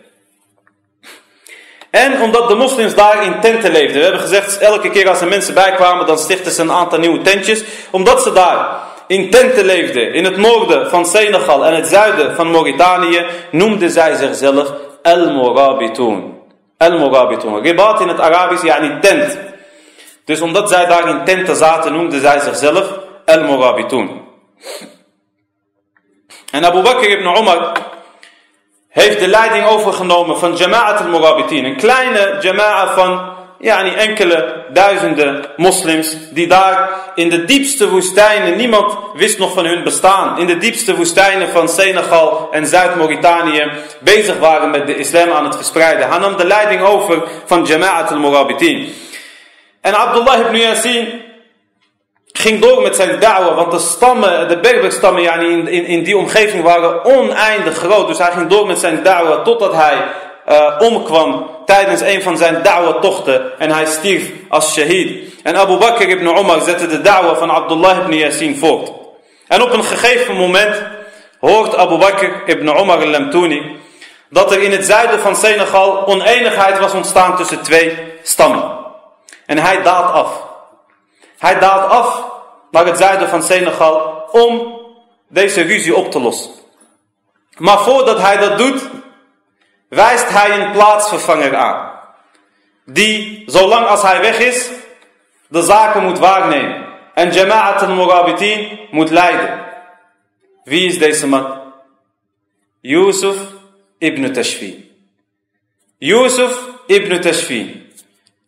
En omdat de moslims daar in tenten leefden. We hebben gezegd, elke keer als er mensen bijkwamen, dan stichten ze een aantal nieuwe tentjes. Omdat ze daar in tenten leefden, in het noorden van Senegal en het zuiden van Mauritanië, noemden zij zichzelf El-Morabitoon. El-Morabitoon. Ribat in het Arabisch, ja niet tent. Dus omdat zij daar in tenten zaten, noemden zij zichzelf El-Morabitoon. En Abu Bakr ibn Umar heeft de leiding overgenomen van Jama'at al-Murabitin. Een kleine jama'a van ja, enkele duizenden moslims die daar in de diepste woestijnen, niemand wist nog van hun bestaan, in de diepste woestijnen van Senegal en Zuid-Mauritanië bezig waren met de islam aan het verspreiden. Hij nam de leiding over van Jama'at al-Murabitin. En Abdullah ibn Yasin ging door met zijn da'wa, want de stammen, de Berberstammen ja, in, in, in die omgeving waren oneindig groot. Dus hij ging door met zijn da'wa totdat hij uh, omkwam tijdens een van zijn da'wa-tochten en hij stierf als shahid. En Abu Bakr ibn Umar zette de da'wa van Abdullah ibn Yasin voort. En op een gegeven moment hoort Abu Bakr ibn Umar al-Lamtuni dat er in het zuiden van Senegal oneenigheid was ontstaan tussen twee stammen. En hij daalt af. Hij daalt af naar het zuiden van Senegal om deze ruzie op te lossen. Maar voordat hij dat doet, wijst hij een plaatsvervanger aan. Die, zolang als hij weg is, de zaken moet waarnemen. En Jama'at al-Murabitin moet leiden. Wie is deze man? Yusuf ibn Tashfin. Yusuf ibn Tashfin.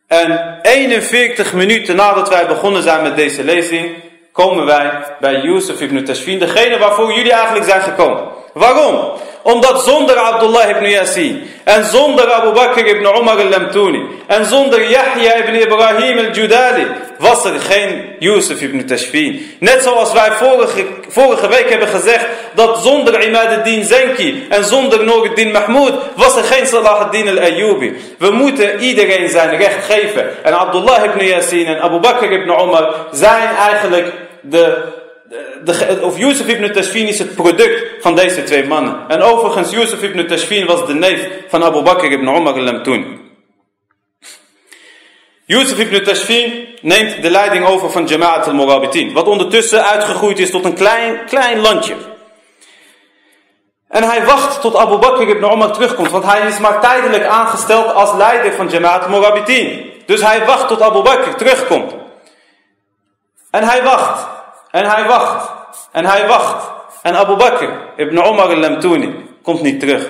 En 41 minuten nadat wij begonnen zijn met deze lezing, komen wij bij Yusuf ibn Tashfin, degene waarvoor jullie eigenlijk zijn gekomen. Waarom? Omdat zonder Abdullah ibn Yasin en zonder Abu Bakr ibn Umar al-Lamtuni en zonder Yahya ibn Ibrahim al-Judali was er geen Yusuf ibn Tashfin. Net zoals wij vorige, vorige week hebben gezegd dat zonder Imad al-Din Zenki en zonder Noordin Mahmoud was er geen Salah al-Din al-Ayyubi. We moeten iedereen zijn recht geven. En Abdullah ibn Yasin en Abu Bakr ibn Umar zijn eigenlijk de de, of Yusuf ibn Tashfin is het product van deze twee mannen. En overigens, Yusuf ibn Tashfin was de neef van Abu Bakr ibn Umar al-Lamtoon. Yusuf ibn Tashfin neemt de leiding over van Jama'at al-Murabitin. Wat ondertussen uitgegroeid is tot een klein, klein landje. En hij wacht tot Abu Bakr ibn Umar terugkomt. Want hij is maar tijdelijk aangesteld als leider van Jama'at al-Murabitin. Dus hij wacht tot Abu Bakr terugkomt. En hij wacht. En hij wacht. En hij wacht. En Abu Bakr ibn Umar al-Lamtuni komt niet terug.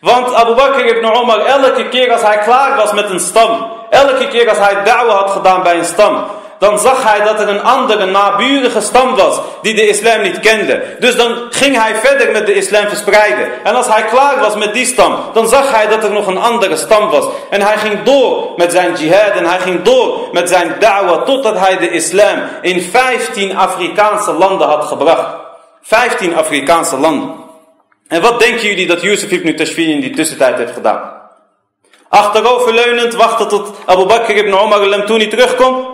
Want Abu Bakr ibn Umar, elke keer als hij klaar was met een stam, elke keer als hij da'wa had gedaan bij een stam, dan zag hij dat er een andere naburige stam was die de islam niet kende. Dus dan ging hij verder met de islam verspreiden. En als hij klaar was met die stam, dan zag hij dat er nog een andere stam was. En hij ging door met zijn jihad en hij ging door met zijn da'wa totdat hij de islam in 15 Afrikaanse landen had gebracht. 15 Afrikaanse landen. En wat denken jullie dat Yusuf ibn Tashfin in die tussentijd heeft gedaan? Achteroverleunend wachten tot Abu Bakr ibn Omar al-Lamtouni terugkomt?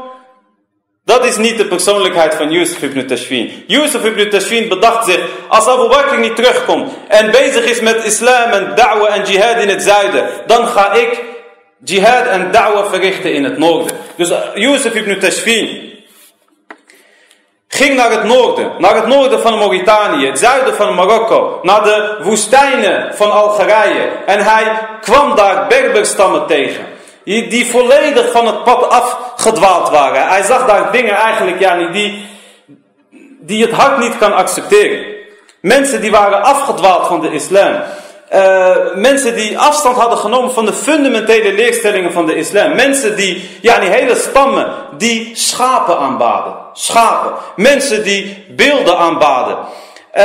Dat is niet de persoonlijkheid van Yusuf ibn Tashfin. Yusuf ibn Tashfin bedacht zich, als Abu Bakr niet terugkomt en bezig is met islam en da'wa en jihad in het zuiden, dan ga ik jihad en da'wa verrichten in het noorden. Dus uh, Yusuf ibn Tashfin ging naar het noorden, naar het noorden van Mauritanië, het zuiden van Marokko, naar de woestijnen van Algerije. En hij kwam daar Berberstammen tegen die, volledig van het pad afgedwaald waren. Hij zag daar dingen eigenlijk ja, die, die het hart niet kan accepteren. Mensen die waren afgedwaald van de islam. Uh, mensen die afstand hadden genomen van de fundamentele leerstellingen van de islam. Mensen die, ja, die hele stammen, die schapen aanbaden. Schapen. Mensen die beelden aanbaden. Uh,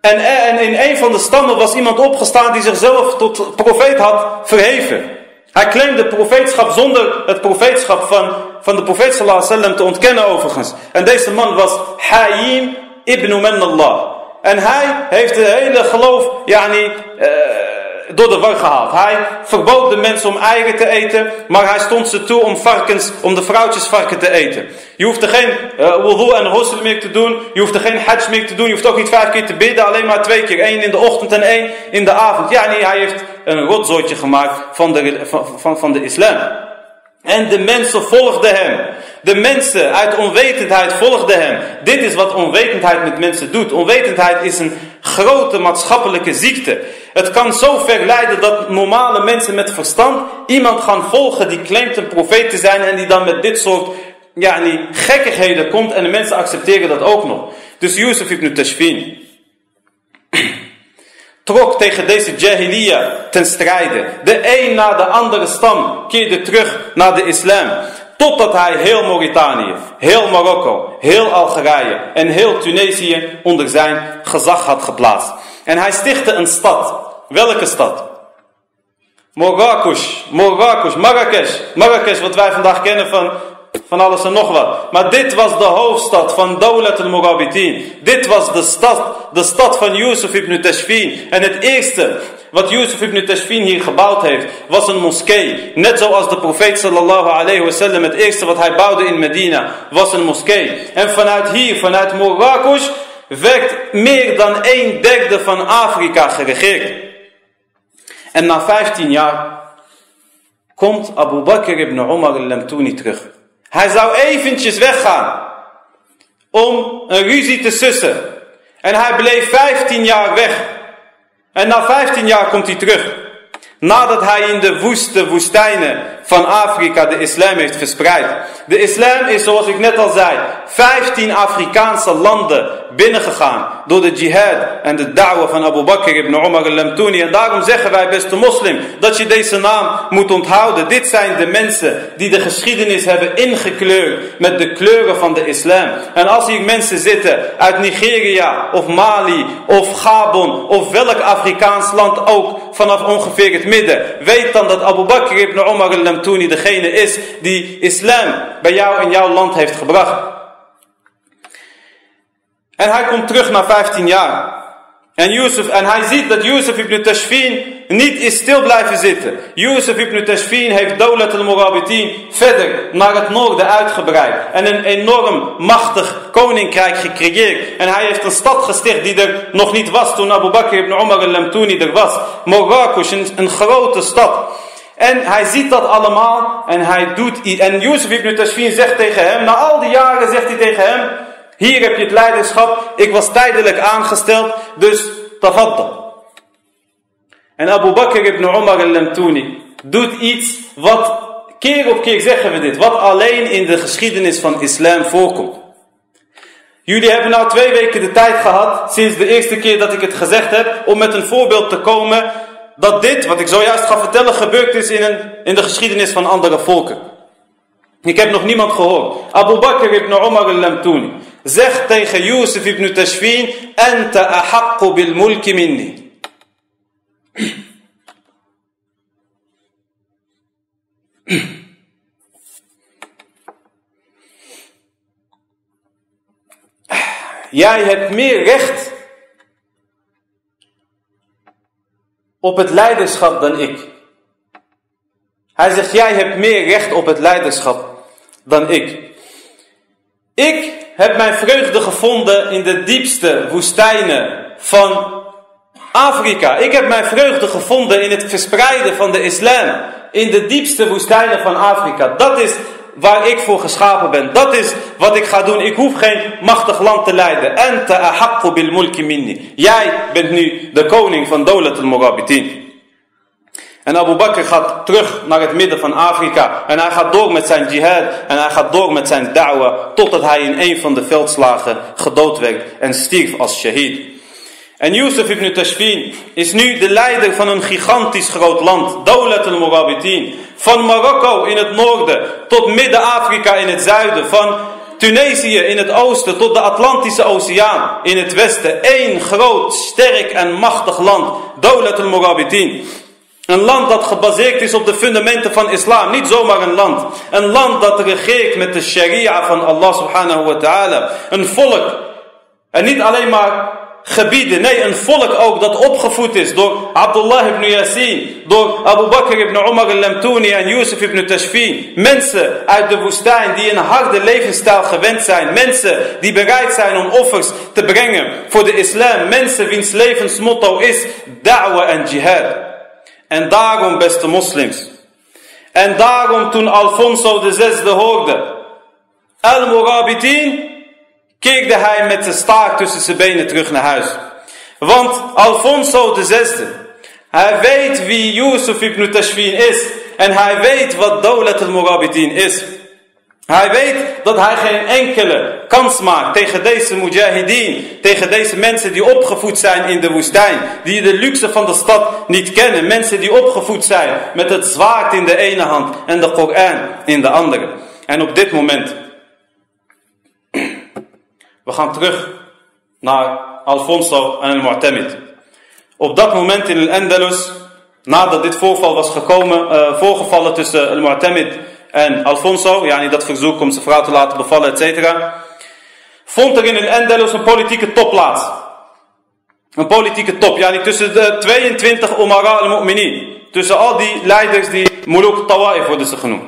en, en in een van de stammen was iemand opgestaan die zichzelf tot profeet had verheven. Hij claimde profeetschap zonder het profeetschap van, van de profeet sallallahu te ontkennen overigens. En deze man was Hayim ibn Manallah. En hij heeft de hele geloof yani, uh, door de war gehaald. Hij verbood de mensen om eieren te eten, maar hij stond ze toe om, varkens, om de vrouwtjesvarken te eten. Je hoeft er geen uh, wudu en ghusl meer te doen, je hoeft er geen hajj meer te doen, je hoeft ook niet vijf keer te bidden, alleen maar twee keer. één in de ochtend en één in de avond. Ja, nee, hij heeft een rotzootje gemaakt van de, van, van, van de islam. En de mensen volgden hem. De mensen uit onwetendheid volgden hem. Dit is wat onwetendheid met mensen doet. Onwetendheid is een grote maatschappelijke ziekte. Het kan zo ver leiden dat normale mensen met verstand iemand gaan volgen die claimt een profeet te zijn en die dan met dit soort ja, die gekkigheden komt en de mensen accepteren dat ook nog. Dus Yusuf ibn Tashfin trok tegen deze jahiliya ten strijde. De een na de andere stam keerde terug naar de islam. Totdat hij heel Mauritanië, heel Marokko, heel Algerije en heel Tunesië onder zijn gezag had geplaatst. En hij stichtte een stad. Welke stad? Marrakesh, Marrakesh, Marrakesh. Marrakesh, wat wij vandaag kennen van van alles en nog wat. Maar dit was de hoofdstad van Dawlat al-Mughabitin. Dit was de stad, de stad van Yusuf ibn Tashfin. En het eerste wat Yusuf ibn Tashfin hier gebouwd heeft, was een moskee. Net zoals de profeet sallallahu alayhi wasallam, het eerste wat hij bouwde in Medina, was een moskee. En vanuit hier, vanuit Marrakesh, werd meer dan een derde van Afrika geregeerd. En na 15 jaar komt Abu Bakr ibn Umar al-Lamtuni terug. Hij zou eventjes weggaan om een ruzie te sussen. En hij bleef 15 jaar weg. En na 15 jaar komt hij terug. Nadat hij in de woeste woestijnen van Afrika de islam heeft verspreid. De islam is, zoals ik net al zei, 15 Afrikaanse landen binnengegaan. Door de jihad en de da'wah van Abu Bakr ibn Umar al-Lamtuni. En daarom zeggen wij, beste moslim, dat je deze naam moet onthouden. Dit zijn de mensen die de geschiedenis hebben ingekleurd met de kleuren van de islam. En als hier mensen zitten uit Nigeria of Mali of Gabon of welk Afrikaans land ook vanaf ongeveer het midden. Weet dan dat Abu Bakr ibn Umar toen hij degene is die islam bij jou in jouw land heeft gebracht. En hij komt terug na 15 jaar. En, Yusuf, en hij ziet dat Yusuf ibn Tashfin niet is stil blijven zitten. Yusuf ibn Tashfin heeft Dawlat al-Murabitin verder naar het noorden uitgebreid. En een enorm machtig koninkrijk gecreëerd. En hij heeft een stad gesticht die er nog niet was toen Abu Bakr ibn Umar al-Lamtuni er was. Morakush, een, een grote stad. En hij ziet dat allemaal en hij doet iets. En Yusuf ibn Tashfin zegt tegen hem, na al die jaren zegt hij tegen hem, hier heb je het leiderschap, ik was tijdelijk aangesteld, dus tafaddal. En Abu Bakr ibn Umar al-Lamtuni doet iets wat, keer op keer zeggen we dit, wat alleen in de geschiedenis van islam voorkomt. Jullie hebben nou twee weken de tijd gehad, sinds de eerste keer dat ik het gezegd heb, om met een voorbeeld te komen dat dit, wat ik zojuist ga vertellen, gebeurd is in, een, in de geschiedenis van andere volken. Ik heb nog niemand gehoord. Abu Bakr ibn Umar al-Lamtuni zegt tegen Yusuf ibn Tashfin, Anta ahaqqu bil mulki minni. Jij hebt meer recht op het leiderschap dan ik. Hij zegt, jij hebt meer recht op het leiderschap dan ik. Ik heb mijn vreugde gevonden in de diepste woestijnen van Afrika. Ik heb mijn vreugde gevonden in het verspreiden van de islam. In de diepste woestijnen van Afrika. Dat is waar ik voor geschapen ben. Dat is wat ik ga doen. Ik hoef geen machtig land te leiden. Anta ahaqqu bil mulki minni. Jij bent nu de koning van Dolat al-Murabitin. En Abu Bakr gaat terug naar het midden van Afrika. En hij gaat door met zijn jihad. En hij gaat door met zijn da'wah. Totdat hij in een van de veldslagen gedood werd. En stierf als shahid. En Yusuf ibn Tashfin is nu de leider van een gigantisch groot land. Dawlat al-Murabitin. Van Marokko in het noorden tot Midden-Afrika in het zuiden. Van Tunesië in het oosten tot de Atlantische Oceaan in het westen. Eén groot, sterk en machtig land. Dawlat al-Murabitin. Een land dat gebaseerd is op de fundamenten van islam. Niet zomaar een land. Een land dat regeert met de sharia van Allah subhanahu wa ta'ala. Een volk. En niet alleen maar gebieden. Nee, een volk ook dat opgevoed is door Abdullah ibn Yasin, door Abu Bakr ibn Umar al-Lamtuni en Yusuf ibn Tashfin. Mensen uit de woestijn die een harde levensstijl gewend zijn. Mensen die bereid zijn om offers te brengen voor de islam. Mensen wiens levensmotto is da'wa en jihad. En daarom, beste moslims. En daarom toen Alfonso zesde hoorde. Al-Murabitin keerde hij met zijn staart tussen zijn benen terug naar huis. Want Alfonso de zesde, hij weet wie Yusuf ibn Tashfin is. En hij weet wat Dawlat al-Murabitin is. Hij weet dat hij geen enkele kans maakt tegen deze mujahideen, tegen deze mensen die opgevoed zijn in de woestijn, die de luxe van de stad niet kennen, mensen die opgevoed zijn met het zwaard in de ene hand en de Koran in de andere. En op dit moment we gaan terug naar Alfonso en al-Mu'tamid. Op dat moment in Al-Andalus, nadat dit voorval was gekomen, uh, voorgevallen tussen al-Mu'tamid en Alfonso, yani dat verzoek om zijn vrouw te laten bevallen, etc. Vond er in Al-Andalus een politieke top plaats. Een politieke top, yani tussen de 22 Umara al-Mu'minin. Tussen al die leiders die Muluk Tawa'if worden ze genoemd.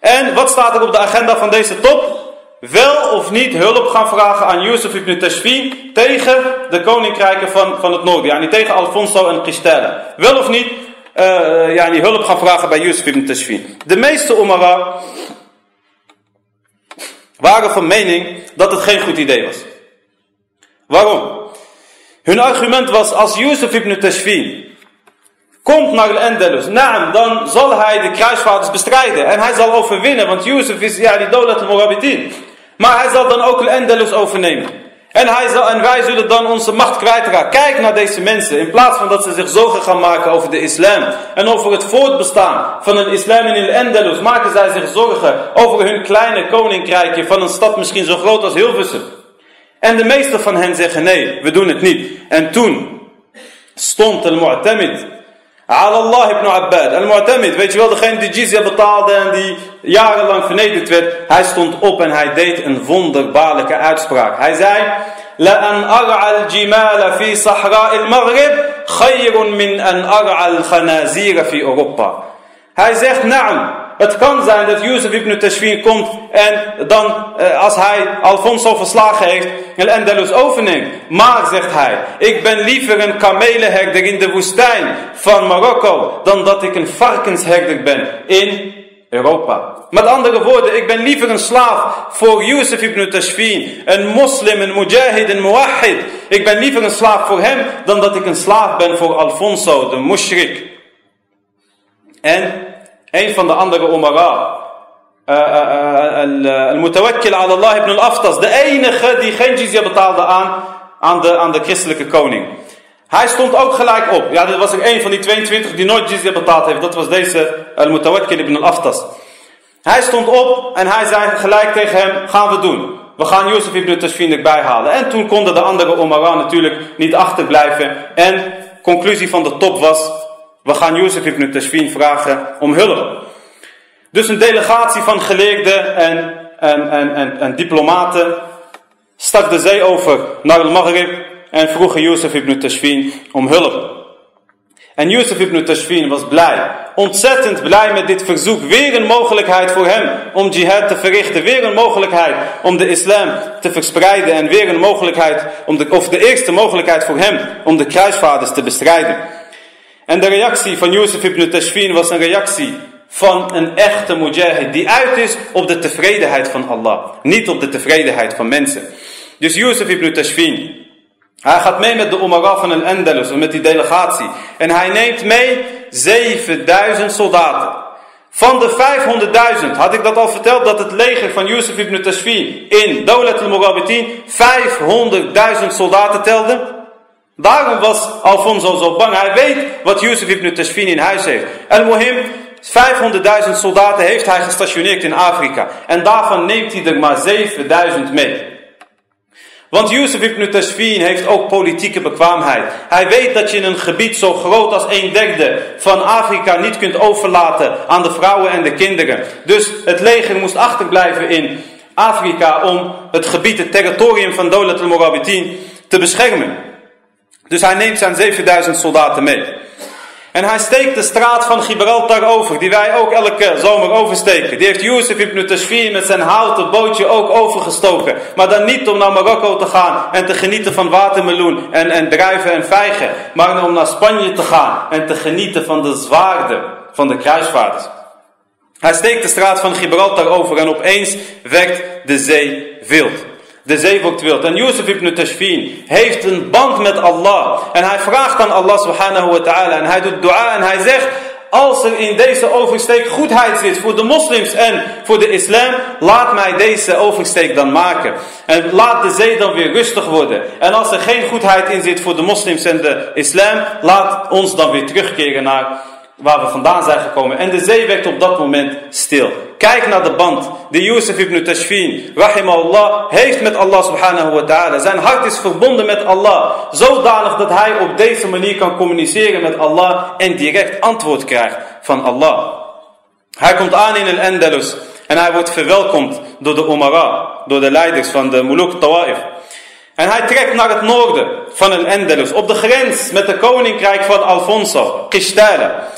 En wat staat er op de agenda van deze top? Wel of niet hulp gaan vragen aan Yusuf ibn Tashfin tegen de koninkrijken van, van het noorden. Ja, niet tegen Alfonso en Christelle. Wel of niet uh, ja, niet hulp gaan vragen bij Yusuf ibn Tashfin. De meeste Umara waren van mening dat het geen goed idee was. Waarom? Hun argument was als Yusuf ibn Tashfin komt naar Al-Andalus, naam, dan zal hij de kruisvaarders bestrijden. En hij zal overwinnen, want Yusuf is ja, die dolat al-Murabitin. Maar hij zal dan ook Al-Andalus overnemen. En, hij zal, en wij zullen dan onze macht kwijtraken. Kijk naar deze mensen. In plaats van dat ze zich zorgen gaan maken over de islam. En over het voortbestaan van een islam in Al-Andalus. Maken zij zich zorgen over hun kleine koninkrijkje van een stad misschien zo groot als Hilversum. En de meeste van hen zeggen nee, we doen het niet. En toen stond al-Mu'tamid Allah ibn Abbad, al-Mu'tamid, weet je wel, degene die jizya betaalde en die jarenlang vernederd werd. Hij stond op en hij deed een wonderbaarlijke uitspraak. Hij zei, لأن أرعى الجمال في صحراء المغرب خير من أن أرعى الخنازير في أوروبا. Hij zegt, naam, het kan zijn dat Yusuf ibn Tashfin komt en dan, eh, als hij Alfonso verslagen heeft, El Andalus overneemt. Maar, zegt hij, ik ben liever een kamelenherder in de woestijn van Marokko, dan dat ik een varkensherder ben in Europa. Met andere woorden, ik ben liever een slaaf voor Yusuf ibn Tashfin, een moslim, een mujahid, een muwahid. Ik ben liever een slaaf voor hem, dan dat ik een slaaf ben voor Alfonso, de mushrik. En een van de andere Umara, al-Mutawakkil ala Allah ibn al-Aftas, de enige die geen jizya betaalde aan, aan, de, aan de christelijke koning. Hij stond ook gelijk op. Ja, dit was er een van die 22 die nooit jizya betaald heeft. Dat was deze al-Mutawakkil ibn al-Aftas. Hij stond op en hij zei gelijk tegen hem, gaan we doen. We gaan Yusuf ibn Tashfin erbij halen. En toen konden de andere Umara natuurlijk niet achterblijven. En conclusie van de top was, we gaan Yusuf ibn Tashfin vragen om hulp. Dus een delegatie van geleerden en, en, en, en, en diplomaten stak de zee over naar al-Maghrib en vroegen Yusuf ibn Tashfin om hulp. En Yusuf ibn Tashfin was blij, ontzettend blij met dit verzoek. Weer een mogelijkheid voor hem om jihad te verrichten. Weer een mogelijkheid om de islam te verspreiden. En weer een mogelijkheid, om de, of de eerste mogelijkheid voor hem om de kruisvaders te bestrijden. En de reactie van Yusuf ibn Tashfin was een reactie van een echte mujahid. Die uit is op de tevredenheid van Allah. Niet op de tevredenheid van mensen. Dus Yusuf ibn Tashfin. Hij gaat mee met de Umara van een Andalus. Met die delegatie. En hij neemt mee 7000 soldaten. Van de 500.000 had ik dat al verteld dat het leger van Yusuf ibn Tashfin in Dawlat al-Murabitin 500.000 soldaten telde. Daarom was Alfonso zo bang. Hij weet wat Yusuf ibn Tashfin in huis heeft. Al-Muhim, 500.000 soldaten heeft hij gestationeerd in Afrika. En daarvan neemt hij er maar 7000 mee. Want Yusuf ibn Tashfin heeft ook politieke bekwaamheid. Hij weet dat je een gebied zo groot als een derde van Afrika niet kunt overlaten aan de vrouwen en de kinderen. Dus het leger moest achterblijven in Afrika om het gebied, het territorium van Dolat al-Morabitin te beschermen. Dus hij neemt zijn 7000 soldaten mee. En hij steekt de straat van Gibraltar over, die wij ook elke zomer oversteken. Die heeft Yusuf ibn Tashfir met zijn houten bootje ook overgestoken. Maar dan niet om naar Marokko te gaan en te genieten van watermeloen en, en druiven en vijgen. Maar om naar Spanje te gaan en te genieten van de zwaarden van de kruisvaarders. Hij steekt de straat van Gibraltar over en opeens wekt de zee wild. De zee wordt wild. En Yusuf ibn Tashfin heeft een band met Allah. En hij vraagt aan Allah subhanahu wa ta'ala. En hij doet dua en hij zegt. Als er in deze oversteek goedheid zit voor de moslims en voor de islam, laat mij deze oversteek dan maken. En laat de zee dan weer rustig worden. En als er geen goedheid in zit voor de moslims en de islam, laat ons dan weer terugkeren naar waar we vandaan zijn gekomen. En de zee werd op dat moment stil. Kijk naar de band die Yusuf ibn Tashfin, rahimahullah, heeft met Allah subhanahu wa ta'ala. Zijn hart is verbonden met Allah. Zodanig dat hij op deze manier kan communiceren met Allah en direct antwoord krijgt van Allah. Hij komt aan in een Andalus en hij wordt verwelkomd door de Umara, door de leiders van de Muluk Tawaif. En hij trekt naar het noorden van een Andalus, op de grens met het koninkrijk van Alfonso, Qishtala.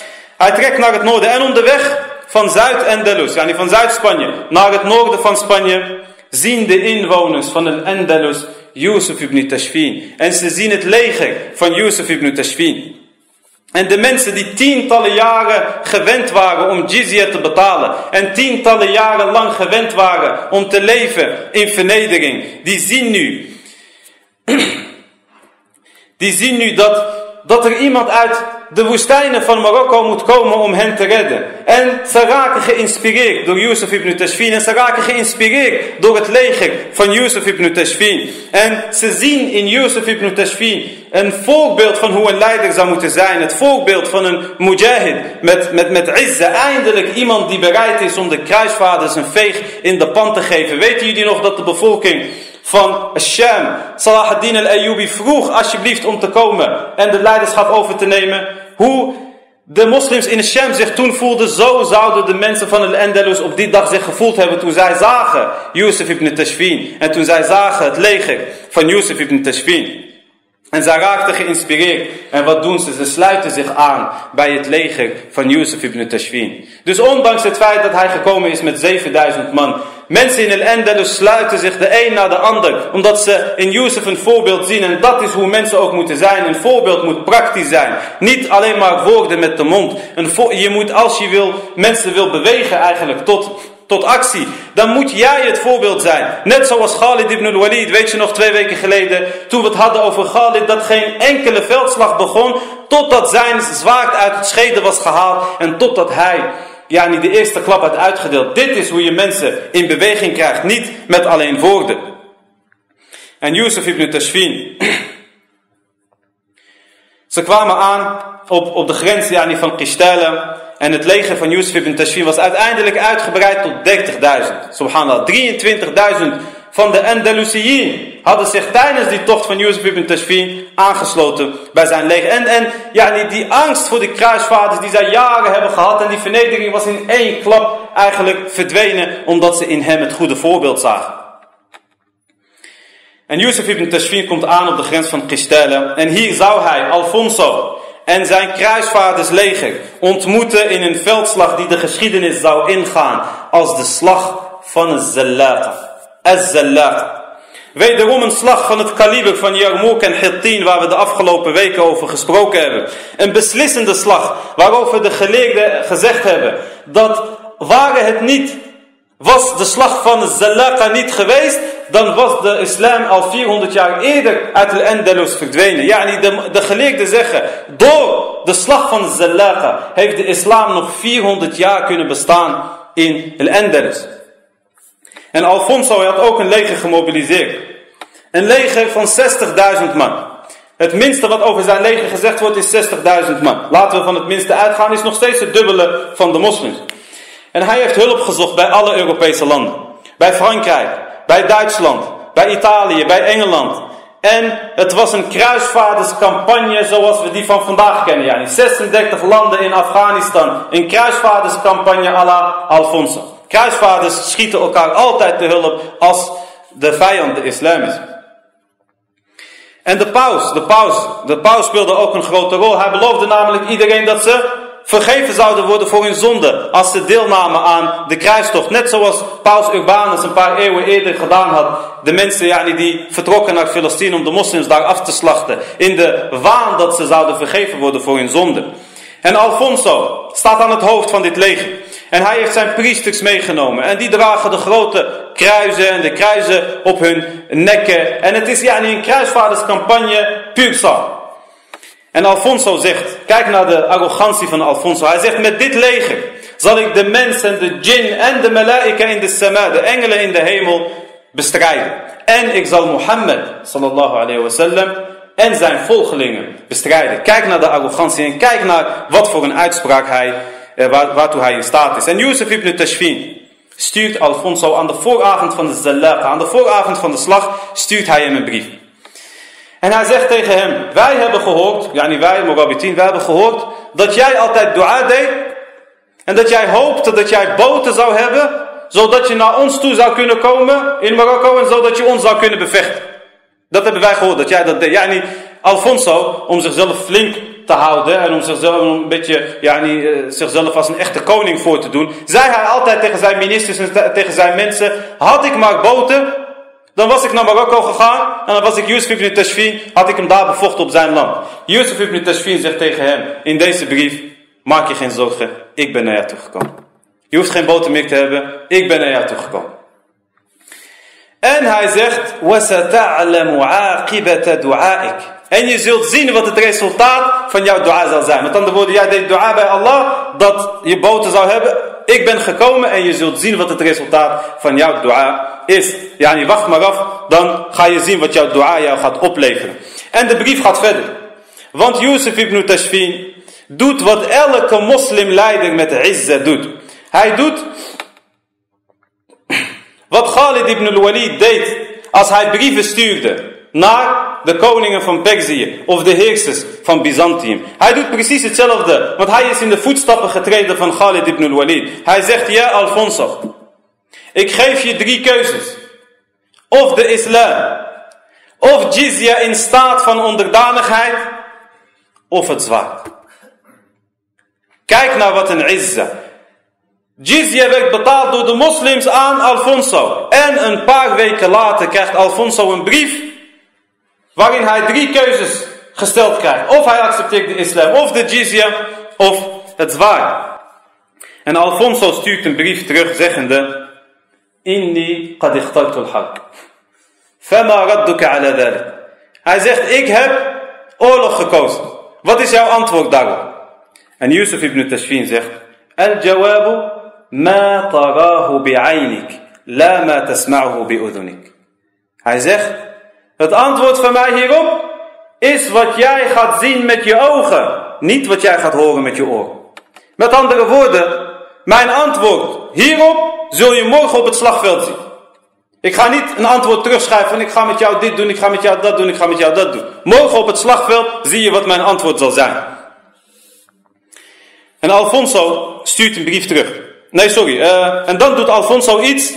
Hij trekt naar het noorden en onderweg van Zuid-Andalus, yani van Zuid-Spanje, naar het noorden van Spanje, zien de inwoners van een Andalus Yusuf ibn Tashfin. En ze zien het leger van Yusuf ibn Tashfin. En de mensen die tientallen jaren gewend waren om jizya te betalen. En tientallen jaren lang gewend waren om te leven in vernedering. Die zien nu. Die zien nu dat, dat er iemand uit de woestijnen van Marokko moet komen om hen te redden. En ze raken geïnspireerd door Yusuf ibn Tashfin. En ze raken geïnspireerd door het leger van Yusuf ibn Tashfin. En ze zien in Yusuf ibn Tashfin een voorbeeld van hoe een leider zou moeten zijn. Het voorbeeld van een mujahid met, met, met. Eindelijk iemand die bereid is om de kruisvaders een veeg in de pan te geven. Weten jullie nog dat de bevolking van Sham, Salah ad-Din al-Ayyubi vroeg alsjeblieft om te komen en de leiderschap over te nemen. Hoe de moslims in Sham zich toen voelden, zo zouden de mensen van Al-Andalus op die dag zich gevoeld hebben toen zij zagen Yusuf ibn Tashfin. En toen zij zagen het leger van Yusuf ibn Tashfin. En zij raakten geïnspireerd. En wat doen ze? Ze sluiten zich aan bij het leger van Yusuf ibn Tashfin. Dus ondanks het feit dat hij gekomen is met 7000 man. Mensen in el Andalus sluiten zich de een naar de ander. Omdat ze in Yusuf een voorbeeld zien. En dat is hoe mensen ook moeten zijn. Een voorbeeld moet praktisch zijn. Niet alleen maar woorden met de mond. Een je moet als je wil, mensen wil bewegen eigenlijk tot tot actie, dan moet jij het voorbeeld zijn. Net zoals Khalid ibn al-Walid, weet je nog twee weken geleden, toen we het hadden over Khalid, dat geen enkele veldslag begon, totdat zijn zwaard uit het scheden was gehaald en totdat hij ja, niet de eerste klap had uitgedeeld. Dit is hoe je mensen in beweging krijgt, niet met alleen woorden. En Yusuf ibn Tashfin, ze kwamen aan op, op de grens ja, van Qishtala. En het leger van Yusuf ibn Tashfin was uiteindelijk uitgebreid tot 30.000. Subhanallah, 23.000 van de Andalusiën hadden zich tijdens die tocht van Yusuf ibn Tashfin aangesloten bij zijn leger. En, en ja, die, die angst voor de kruisvaarders die zij jaren hebben gehad en die vernedering was in één klap eigenlijk verdwenen omdat ze in hem het goede voorbeeld zagen. En Yusuf ibn Tashfin komt aan op de grens van Qistala en hier zou hij, Alfonso, en zijn kruisvaardersleger ontmoeten in een veldslag die de geschiedenis zou ingaan als de slag van Zallaqa. Wederom een slag van het kaliber van Yarmouk en Hittin waar we de afgelopen weken over gesproken hebben. Een beslissende slag waarover de geleerden gezegd hebben dat waren het niet, was de slag van Zallaqa niet geweest, dan was de islam al 400 jaar eerder uit de Andalus verdwenen. Ja, de, de geleerden zeggen, door de slag van Zallaqa heeft de islam nog 400 jaar kunnen bestaan in de Andalus. En Alfonso had ook een leger gemobiliseerd. Een leger van 60.000 man. Het minste wat over zijn leger gezegd wordt is 60.000 man. Laten we van het minste uitgaan, is nog steeds het dubbele van de moslims. En hij heeft hulp gezocht bij alle Europese landen. Bij Frankrijk, bij Duitsland, bij Italië, bij Engeland. En het was een kruisvaarderscampagne zoals we die van vandaag kennen. Ja, in 36 landen in Afghanistan. Een kruisvaarderscampagne à la Alfonso. Kruisvaders schieten elkaar altijd te hulp als de vijand de islam is. En de paus, de paus, de paus speelde ook een grote rol. Hij beloofde namelijk iedereen dat ze vergeven zouden worden voor hun zonde als ze deelnamen aan de kruistocht. Net zoals paus Urbanus een paar eeuwen eerder gedaan had. De mensen yani, die vertrokken naar Filistien om de moslims daar af te slachten. In de waan dat ze zouden vergeven worden voor hun zonde. En Alfonso staat aan het hoofd van dit leger. En hij heeft zijn priesters meegenomen. En die dragen de grote kruizen en de kruizen op hun nekken. En het is ja een kruisvaarderscampagne puur sang. En Alfonso zegt, kijk naar de arrogantie van Alfonso. Hij zegt, met dit leger zal ik de mensen, de jinn en de malaika in de sama, de engelen in de hemel, bestrijden. En ik zal Mohammed, sallallahu alayhi wasallam, en zijn volgelingen bestrijden. Kijk naar de arrogantie en kijk naar wat voor een uitspraak hij, eh, waar, waartoe hij in staat is. En Yusuf ibn Tashfin stuurt Alfonso aan de vooravond van de Zalaqa, aan de vooravond van de slag, stuurt hij hem een brief. En hij zegt tegen hem, wij hebben gehoord, yani wij, Morabitin, wij hebben gehoord dat jij altijd dua deed. En dat jij hoopte dat jij boten zou hebben, zodat je naar ons toe zou kunnen komen in Marokko en zodat je ons zou kunnen bevechten. Dat hebben wij gehoord, dat jij dat deed. Yani Alfonso, om zichzelf flink te houden en om zichzelf een beetje, yani, eh, zichzelf als een echte koning voor te doen, zei hij altijd tegen zijn ministers en tegen zijn mensen, had ik maar boten, dan was ik naar Marokko gegaan en dan was ik Yusuf ibn Tashfin, had ik hem daar bevochten op zijn land. Yusuf ibn Tashfin zegt tegen hem in deze brief, maak je geen zorgen, ik ben naar jou toegekomen. Je hoeft geen boter meer te hebben, ik ben naar jou toegekomen. En hij zegt, En je zult zien wat het resultaat van jouw dua zal zijn. Met andere woorden, jij deed dua bij Allah dat je boter zou hebben. Ik ben gekomen en je zult zien wat het resultaat van jouw dua is. Ja, je wacht maar af, dan ga je zien wat jouw dua jou gaat opleveren. En de brief gaat verder. Want Yusuf ibn Tashfin doet wat elke moslimleider met izza doet. Hij doet wat Khalid ibn al-Walid deed als hij brieven stuurde naar de koningen van Perzië of de heersers van Byzantium. Hij doet precies hetzelfde, want hij is in de voetstappen getreden van Khalid ibn al-Walid. Hij zegt, ja Alfonso, ik geef je drie keuzes. Of de islam, of jizya in staat van onderdanigheid, of het zwaard. Kijk naar wat een izza. Jizya werd betaald door de moslims aan Alfonso. En een paar weken later krijgt Alfonso een brief waarin hij drie keuzes gesteld krijgt. Of hij accepteert de islam, of de jizya, of het zwaard. En Alfonso stuurt een brief terug zeggende, Inni qad ikhtartu al-haq. Fama radduka ala dhalik. Hij zegt, ik heb oorlog gekozen. Wat is jouw antwoord daarop? En Yusuf ibn Tashfin zegt, Al-jawabu ma tarahu bi'aynik, la ma. Hij zegt, het antwoord van mij hierop is wat jij gaat zien met je ogen, niet wat jij gaat horen met je oren. Met andere woorden, mijn antwoord hierop zul je morgen op het slagveld zien. Ik ga niet een antwoord terugschrijven van ik ga met jou dit doen, ik ga met jou dat doen, ik ga met jou dat doen. Morgen op het slagveld zie je wat mijn antwoord zal zijn. En Alfonso stuurt een brief terug. Nee, sorry. Uh, en dan doet Alfonso iets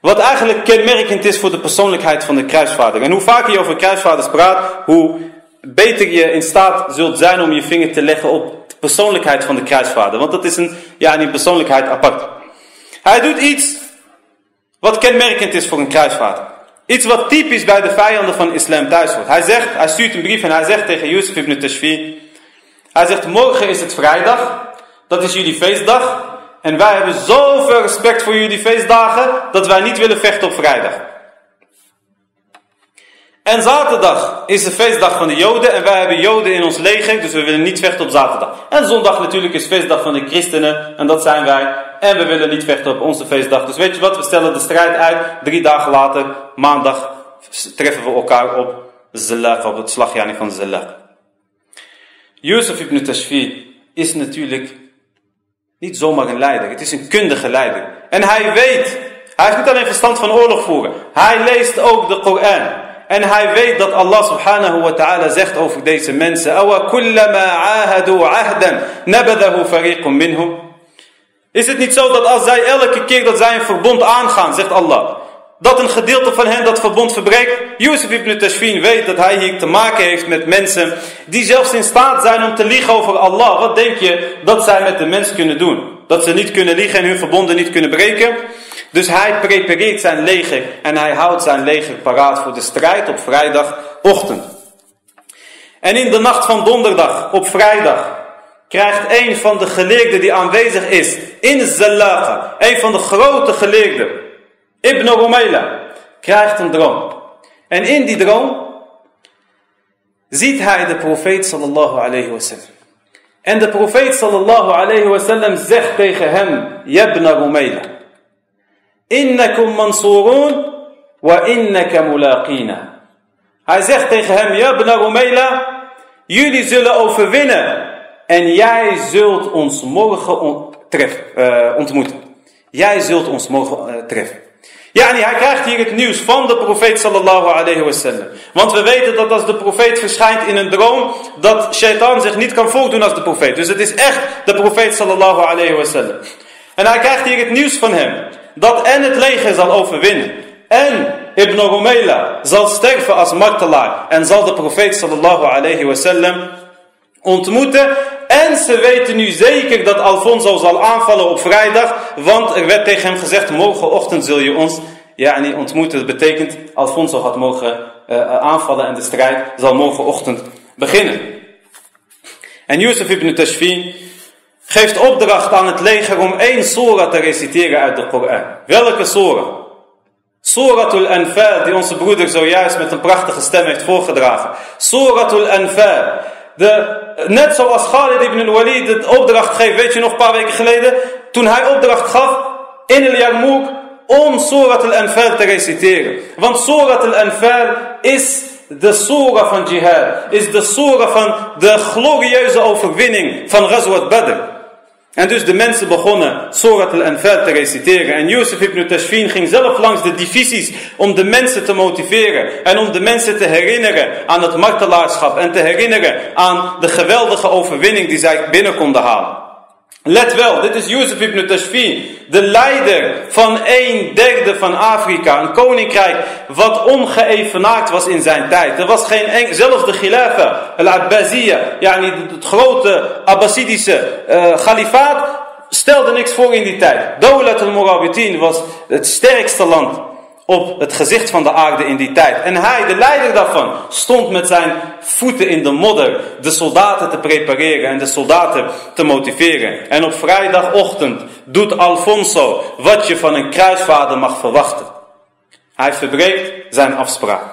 wat eigenlijk kenmerkend is voor de persoonlijkheid van de kruisvader. En hoe vaker je over kruisvaders praat, hoe beter je in staat zult zijn om je vinger te leggen op de persoonlijkheid van de kruisvader. Want dat is een, ja, een persoonlijkheid apart. Hij doet iets wat kenmerkend is voor een kruisvader. Iets wat typisch bij de vijanden van islam thuis wordt. Hij zegt, hij stuurt een brief en hij zegt tegen Yusuf ibn Tashfi. Hij zegt, morgen is het vrijdag. Dat is jullie feestdag. En wij hebben zoveel respect voor jullie feestdagen dat wij niet willen vechten op vrijdag. En zaterdag is de feestdag van de Joden en wij hebben Joden in ons leger, dus we willen niet vechten op zaterdag. En zondag natuurlijk is feestdag van de christenen en dat zijn wij. En we willen niet vechten op onze feestdag. Dus weet je wat, we stellen de strijd uit. Drie dagen later, maandag, treffen we elkaar op Zelach, op het slagjaar van Zelach. Yusuf ibn Tashfi is natuurlijk niet zomaar een leider. Het is een kundige leider. En hij weet, hij heeft niet alleen verstand van oorlog voeren. Hij leest ook de Koran. En hij weet dat Allah subhanahu wa ta'ala zegt over deze mensen. Is het niet zo dat als zij elke keer dat zij een verbond aangaan, zegt Allah. Dat een gedeelte van hen dat verbond verbreekt. Yusuf ibn Tashfin weet dat hij hier te maken heeft met mensen die zelfs in staat zijn om te liegen over Allah. Wat denk je dat zij met de mens kunnen doen? Dat ze niet kunnen liegen en hun verbonden niet kunnen breken? Dus hij prepareert zijn leger en hij houdt zijn leger paraat voor de strijd op vrijdagochtend. En in de nacht van donderdag op vrijdag krijgt een van de geleerden die aanwezig is in Zalaqa, een van de grote geleerden, Ibn Rumayla, krijgt een droom. En in die droom ziet hij de profeet sallallahu alayhi wasallam. En de profeet sallallahu alayhi wasallam zegt tegen hem, Yabna Rumayla, Innakum mansurun wa innaka mulaqina. Hij zegt tegen hem, Yabna Rumayla, jullie zullen overwinnen en jij zult ons morgen uh, ontmoeten. Jij zult ons morgen uh, treffen. Yani, hij krijgt hier het nieuws van de profeet sallallahu alayhi wasallam. Want we weten dat als de profeet verschijnt in een droom, dat shaitan zich niet kan voordoen als de profeet. Dus het is echt de profeet sallallahu alayhi wasallam. En hij krijgt hier het nieuws van hem. Dat en het leger zal overwinnen. En Ibn Rumayla zal sterven als martelaar. En zal de profeet sallallahu alayhi wasallam ontmoeten. En ze weten nu zeker dat Alfonso zal aanvallen op vrijdag. Want er werd tegen hem gezegd, morgenochtend zul je ons ja, ontmoeten. Dat betekent, Alfonso gaat morgen uh, aanvallen en de strijd zal morgenochtend beginnen. En Yusuf ibn Tashfin geeft opdracht aan het leger om één surah te reciteren uit de Koran. Welke surah? Suratul Anfal, die onze broeder zojuist met een prachtige stem heeft voorgedragen. Suratul Anfal. De, net zoals Khalid ibn al-Walid het opdracht geeft, weet je nog een paar weken geleden, toen hij opdracht gaf in el Yarmouk om Surat al-Anfal te reciteren. Want Surat al-Anfal is de surah van jihad, is de surah van de glorieuze overwinning van Ghazwat Badr. En dus de mensen begonnen Surat al-Anfal te reciteren. En Yusuf ibn Tashfin ging zelf langs de divisies om de mensen te motiveren. En om de mensen te herinneren aan het martelaarschap. En te herinneren aan de geweldige overwinning die zij binnen konden halen. Let wel, dit is Yusuf ibn Tashfin, de leider van een derde van Afrika. Een koninkrijk wat ongeëvenaard was in zijn tijd. Er was geen enkel, zelfs de Khilafa, al-Abbasiyya, yani het grote Abbasidische uh, kalifaat, stelde niks voor in die tijd. Dawlat al-Murabitin was het sterkste land op het gezicht van de aarde in die tijd. En hij, de leider daarvan, stond met zijn voeten in de modder de soldaten te prepareren en de soldaten te motiveren. En op vrijdagochtend doet Alfonso wat je van een kruisvader mag verwachten. Hij verbreekt zijn afspraak.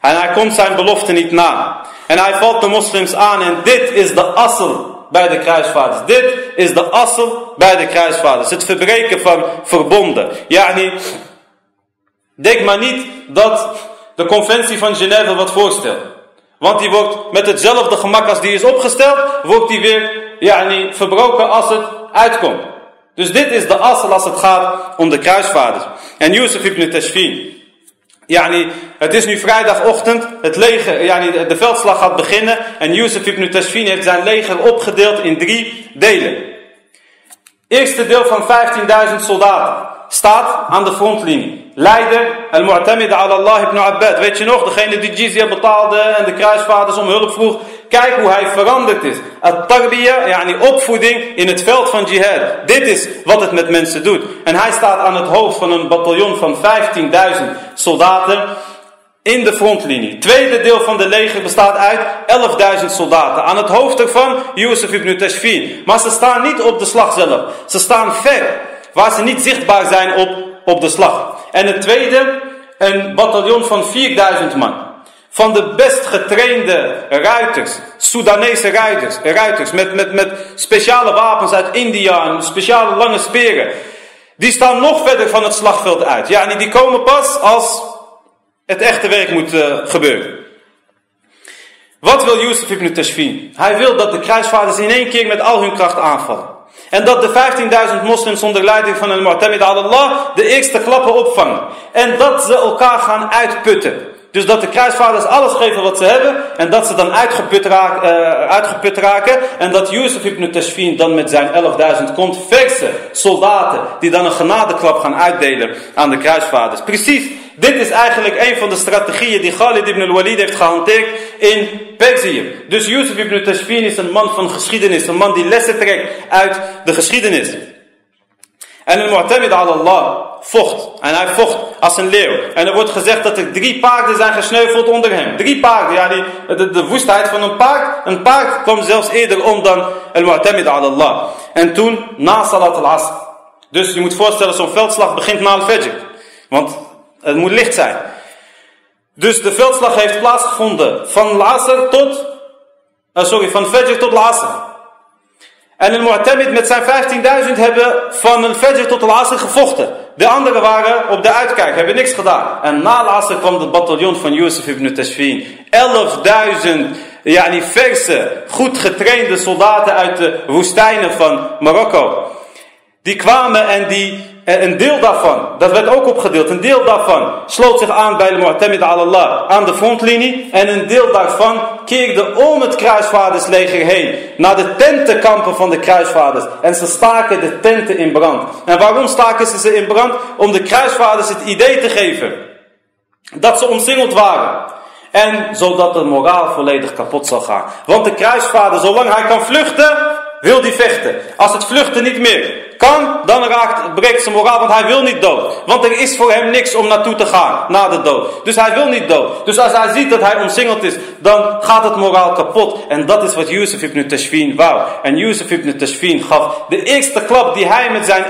En hij komt zijn belofte niet na. En hij valt de moslims aan en dit is de assel bij de kruisvaders. Dit is de assel bij de kruisvaders. Het verbreken van verbonden. Yani, Denk maar niet dat de conventie van Genève wat voorstelt. Want die wordt met hetzelfde gemak als die is opgesteld, wordt die weer yani, verbroken als het uitkomt. Dus dit is de assel als het gaat om de kruisvaders. En Yusuf ibn Tashfin. Yani, het is nu vrijdagochtend, het leger, yani, de veldslag gaat beginnen. En Yusuf ibn Tashfin heeft zijn leger opgedeeld in drie delen. Eerste deel van 15.000 soldaten staat aan de frontlinie. Leider, al-Mu'tamid Allah ibn Abbad. Weet je nog, degene die jizya betaalde en de kruisvaders om hulp vroeg. Kijk hoe hij veranderd is. At-tarbiya, yani opvoeding in het veld van jihad. Dit is wat het met mensen doet. En hij staat aan het hoofd van een bataljon van 15.000 soldaten in de frontlinie. Tweede deel van de leger bestaat uit 11.000 soldaten. Aan het hoofd ervan Yusuf ibn Tashfin. Maar ze staan niet op de slag zelf. Ze staan ver waar ze niet zichtbaar zijn op, op de slag. En het tweede, een bataljon van 4000 man. Van de best getrainde ruiters, Soedanese ruiters, ruiters met, met, met speciale wapens uit India en speciale lange speren. Die staan nog verder van het slagveld uit. Ja, die komen pas als het echte werk moet uh, gebeuren. Wat wil Yusuf ibn Tashfin? Hij wil dat de kruisvaarders in één keer met al hun kracht aanvallen. En dat de 15.000 moslims onder leiding van al-Mu'tamid Allah de eerste klappen opvangen. En dat ze elkaar gaan uitputten. Dus dat de kruisvaders alles geven wat ze hebben. En dat ze dan uitgeput, raak, uh, uitgeput raken. En dat Yusuf ibn Tashfin dan met zijn 11.000 komt. Verse soldaten die dan een genadeklap gaan uitdelen aan de kruisvaders. Precies, dit is eigenlijk een van de strategieën die Khalid ibn al-Walid heeft gehanteerd in Perzië. Dus Yusuf ibn Tashfin is een man van geschiedenis. Een man die lessen trekt uit de geschiedenis. En een mu'tamid ala Allah vocht. En hij vocht als een leeuw. En er wordt gezegd dat er drie paarden zijn gesneuveld onder hem. Drie paarden. Ja, die, de, woestheid van een paard. Een paard kwam zelfs eerder om dan een mu'tamid ala Allah. En toen, na salat al-asr. Dus je moet voorstellen, zo'n veldslag begint na al-fajr. Want het moet licht zijn. Dus de veldslag heeft plaatsgevonden van al-asr tot... Uh, sorry, van fajr tot al-asr. En een Mu'tamid met zijn 15.000 hebben van een Fajr tot al-Asr gevochten. De anderen waren op de uitkijk, hebben niks gedaan. En na al-Asr kwam het bataljon van Yusuf ibn Tashfin. 11.000 yani verse, goed getrainde soldaten uit de woestijnen van Marokko. Die kwamen en die en een deel daarvan, dat werd ook opgedeeld, een deel daarvan sloot zich aan bij de Mu'tamid al-Allah, aan de frontlinie. En een deel daarvan keerde om het kruisvaardersleger heen, naar de tentenkampen van de kruisvaarders. En ze staken de tenten in brand. En waarom staken ze ze in brand? Om de kruisvaarders het idee te geven dat ze omsingeld waren. En zodat de moraal volledig kapot zal gaan. Want de kruisvader, zolang hij kan vluchten, wil die vechten. Als het vluchten niet meer kan, dan raakt, breekt zijn moraal, want hij wil niet dood. Want er is voor hem niks om naartoe te gaan, na de dood. Dus hij wil niet dood. Dus als hij ziet dat hij omsingeld is, dan gaat het moraal kapot. En dat is wat Yusuf ibn Tashfin wou. En Yusuf ibn Tashfin gaf de eerste klap die hij met zijn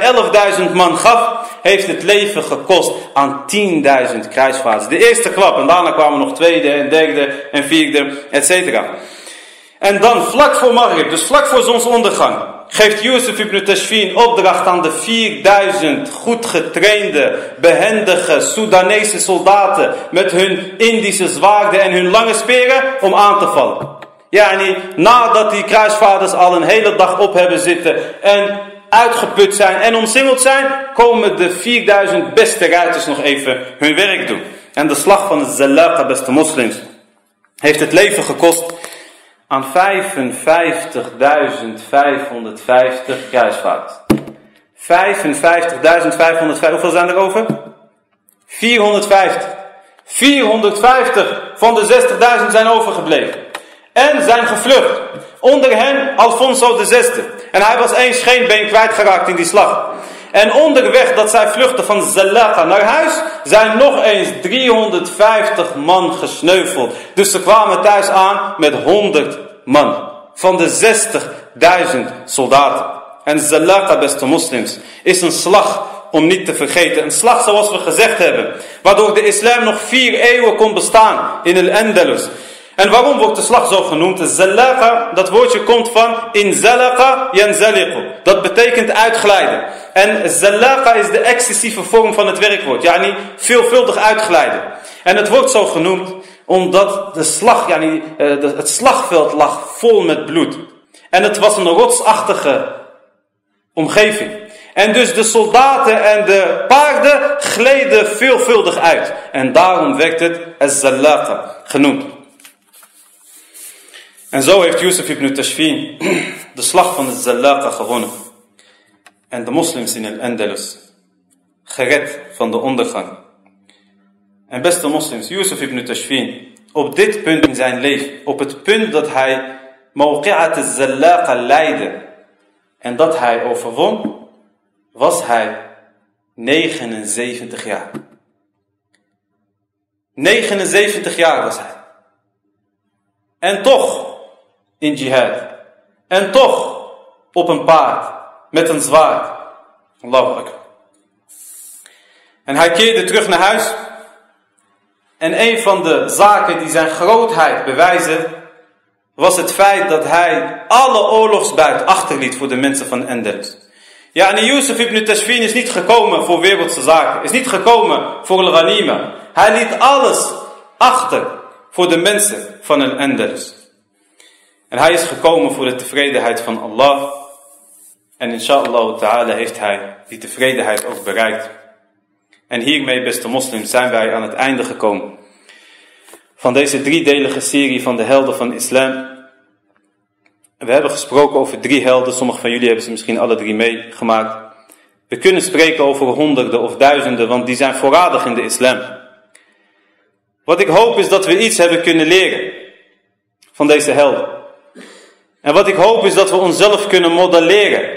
11.000 man gaf, heeft het leven gekost aan 10.000 kruisvaarders. De eerste klap, en daarna kwamen nog tweede en derde en vierde, et cetera. En dan vlak voor Maghrib, dus vlak voor zonsondergang, geeft Yusuf ibn Tashfin opdracht aan de 4000 goed getrainde, behendige Soedanese soldaten met hun Indische zwaarden en hun lange speren om aan te vallen. Yani, nadat die kruisvaders al een hele dag op hebben zitten en uitgeput zijn en omsingeld zijn, komen de 4000 beste ruiters nog even hun werk doen. En de slag van de Zalaqa, beste moslims, heeft het leven gekost aan 55.550 kruisvaarders. 55.550, hoeveel zijn er over? 450. 450 van de 60.000 zijn overgebleven. En zijn gevlucht. Onder hen Alfonso VI. En hij was één scheenbeen kwijtgeraakt in die slag. En onderweg dat zij vluchten van Zalaqa naar huis, zijn nog eens 350 man gesneuveld. Dus ze kwamen thuis aan met 100 man. Van de 60.000 soldaten. En Zalaqa, beste moslims, is een slag om niet te vergeten. Een slag zoals we gezegd hebben. Waardoor de islam nog vier eeuwen kon bestaan in el Andalus. En waarom wordt de slag zo genoemd? Zalaqa, dat woordje komt van in zalaqa yanzaliqu. Dat betekent uitglijden. En zalaqa is de excessieve vorm van het werkwoord. Yani veelvuldig uitglijden. En het wordt zo genoemd omdat de slag, eh, het slagveld lag vol met bloed. En het was een rotsachtige omgeving. En dus de soldaten en de paarden gleden veelvuldig uit. En daarom werd het az-zalaqa genoemd. En zo heeft Yusuf ibn Tashfin de slag van de Zalaqa gewonnen. En de moslims in al-Andalus gered van de ondergang. En beste moslims, Yusuf ibn Tashfin, op dit punt in zijn leven, op het punt dat hij Mawqi'at al-Zalaqa leidde en dat hij overwon, was hij 79 jaar. 79 jaar was hij. En toch in jihad. En toch op een paard met een zwaard. Allahu akbar. En hij keerde terug naar huis. En een van de zaken die zijn grootheid bewijzen, was het feit dat hij alle oorlogsbuit achterliet voor de mensen van Endels. Ja, en Yusuf ibn Tashfin is niet gekomen voor wereldse zaken, is niet gekomen voor al-Ghanima. Hij liet alles achter voor de mensen van el Endels. En hij is gekomen voor de tevredenheid van Allah. En inshallah ta'ala heeft hij die tevredenheid ook bereikt. En hiermee, beste moslims, zijn wij aan het einde gekomen van deze driedelige serie van de helden van islam. We hebben gesproken over drie helden, sommige van jullie hebben ze misschien alle drie meegemaakt. We kunnen spreken over honderden of duizenden, want die zijn voorradig in de islam. Wat ik hoop is dat we iets hebben kunnen leren van deze helden. En wat ik hoop is dat we onszelf kunnen modelleren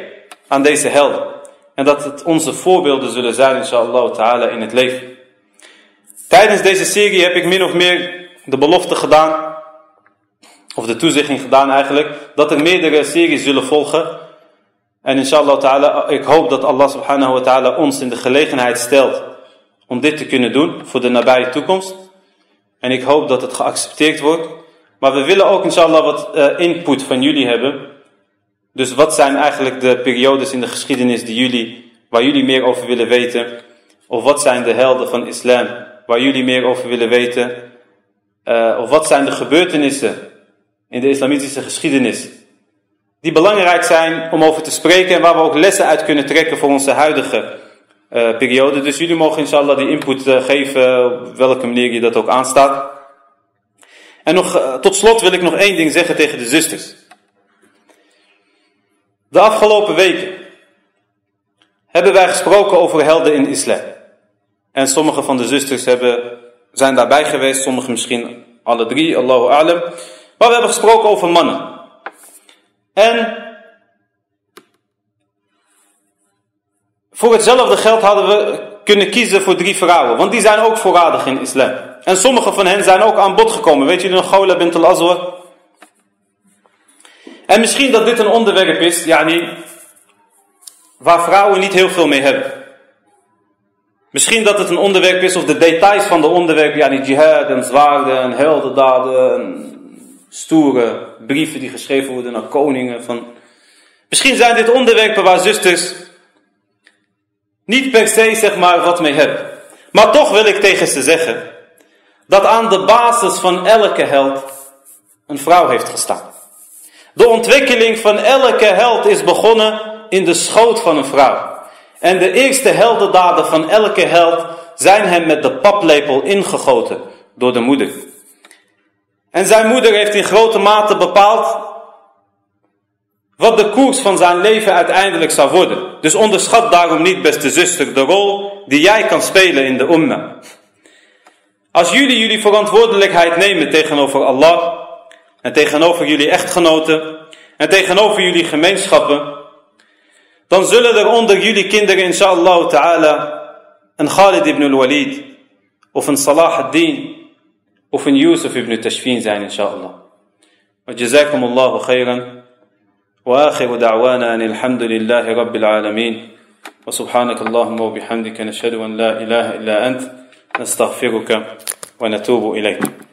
aan deze helden. En dat het onze voorbeelden zullen zijn, inshallah ta'ala, in het leven. Tijdens deze serie heb ik min of meer de belofte gedaan, of de toezegging gedaan eigenlijk, dat er meerdere series zullen volgen. En inshallah ta'ala, ik hoop dat Allah subhanahu wa ta'ala ons in de gelegenheid stelt om dit te kunnen doen voor de nabije toekomst. En ik hoop dat het geaccepteerd wordt. Maar we willen ook inshallah wat uh, input van jullie hebben. Dus wat zijn eigenlijk de periodes in de geschiedenis die jullie, waar jullie meer over willen weten? Of wat zijn de helden van islam waar jullie meer over willen weten? Uh, of wat zijn de gebeurtenissen in de islamitische geschiedenis die belangrijk zijn om over te spreken en waar we ook lessen uit kunnen trekken voor onze huidige uh, periode. Dus jullie mogen inshallah die input uh, geven, op welke manier je dat ook aanstaat. En nog, tot slot wil ik nog één ding zeggen tegen de zusters. De afgelopen weken hebben wij gesproken over helden in islam. En sommige van de zusters hebben, zijn daarbij geweest, sommige misschien alle drie, Allahu A'lam. Maar we hebben gesproken over mannen. En voor hetzelfde geld hadden we kunnen kiezen voor drie vrouwen. Want die zijn ook voorradig in islam. En sommige van hen zijn ook aan bod gekomen. Weet jullie nog Gola bint al-Azwar? En misschien dat dit een onderwerp is, yani, waar vrouwen niet heel veel mee hebben. Misschien dat het een onderwerp is of de details van de onderwerp, yani jihad en zwaarden en heldendaden en stoere brieven die geschreven worden naar koningen. Van... Misschien zijn dit onderwerpen waar zusters niet per se zeg maar wat mee hebben. Maar toch wil ik tegen ze zeggen dat aan de basis van elke held een vrouw heeft gestaan. De ontwikkeling van elke held is begonnen in de schoot van een vrouw. En de eerste heldendaden van elke held zijn hem met de paplepel ingegoten door de moeder. En zijn moeder heeft in grote mate bepaald wat de koers van zijn leven uiteindelijk zou worden. Dus onderschat daarom niet, beste zuster, de rol die jij kan spelen in de umma. Als jullie jullie verantwoordelijkheid nemen tegenover Allah en tegenover jullie echtgenoten en tegenover jullie gemeenschappen, dan zullen er onder jullie kinderen, inshallah ta'ala, een Khalid ibn al-Walid, of een Salah ad-Din, of een Yusuf ibn Tashfin zijn, inshallah. وجزاكم الله خيرا واخر دعوانا ان الحمد لله رب العالمين وسبحانك اللهم وبحمدك نشهد ان لا اله الا انت نستغفرك ونتوب اليك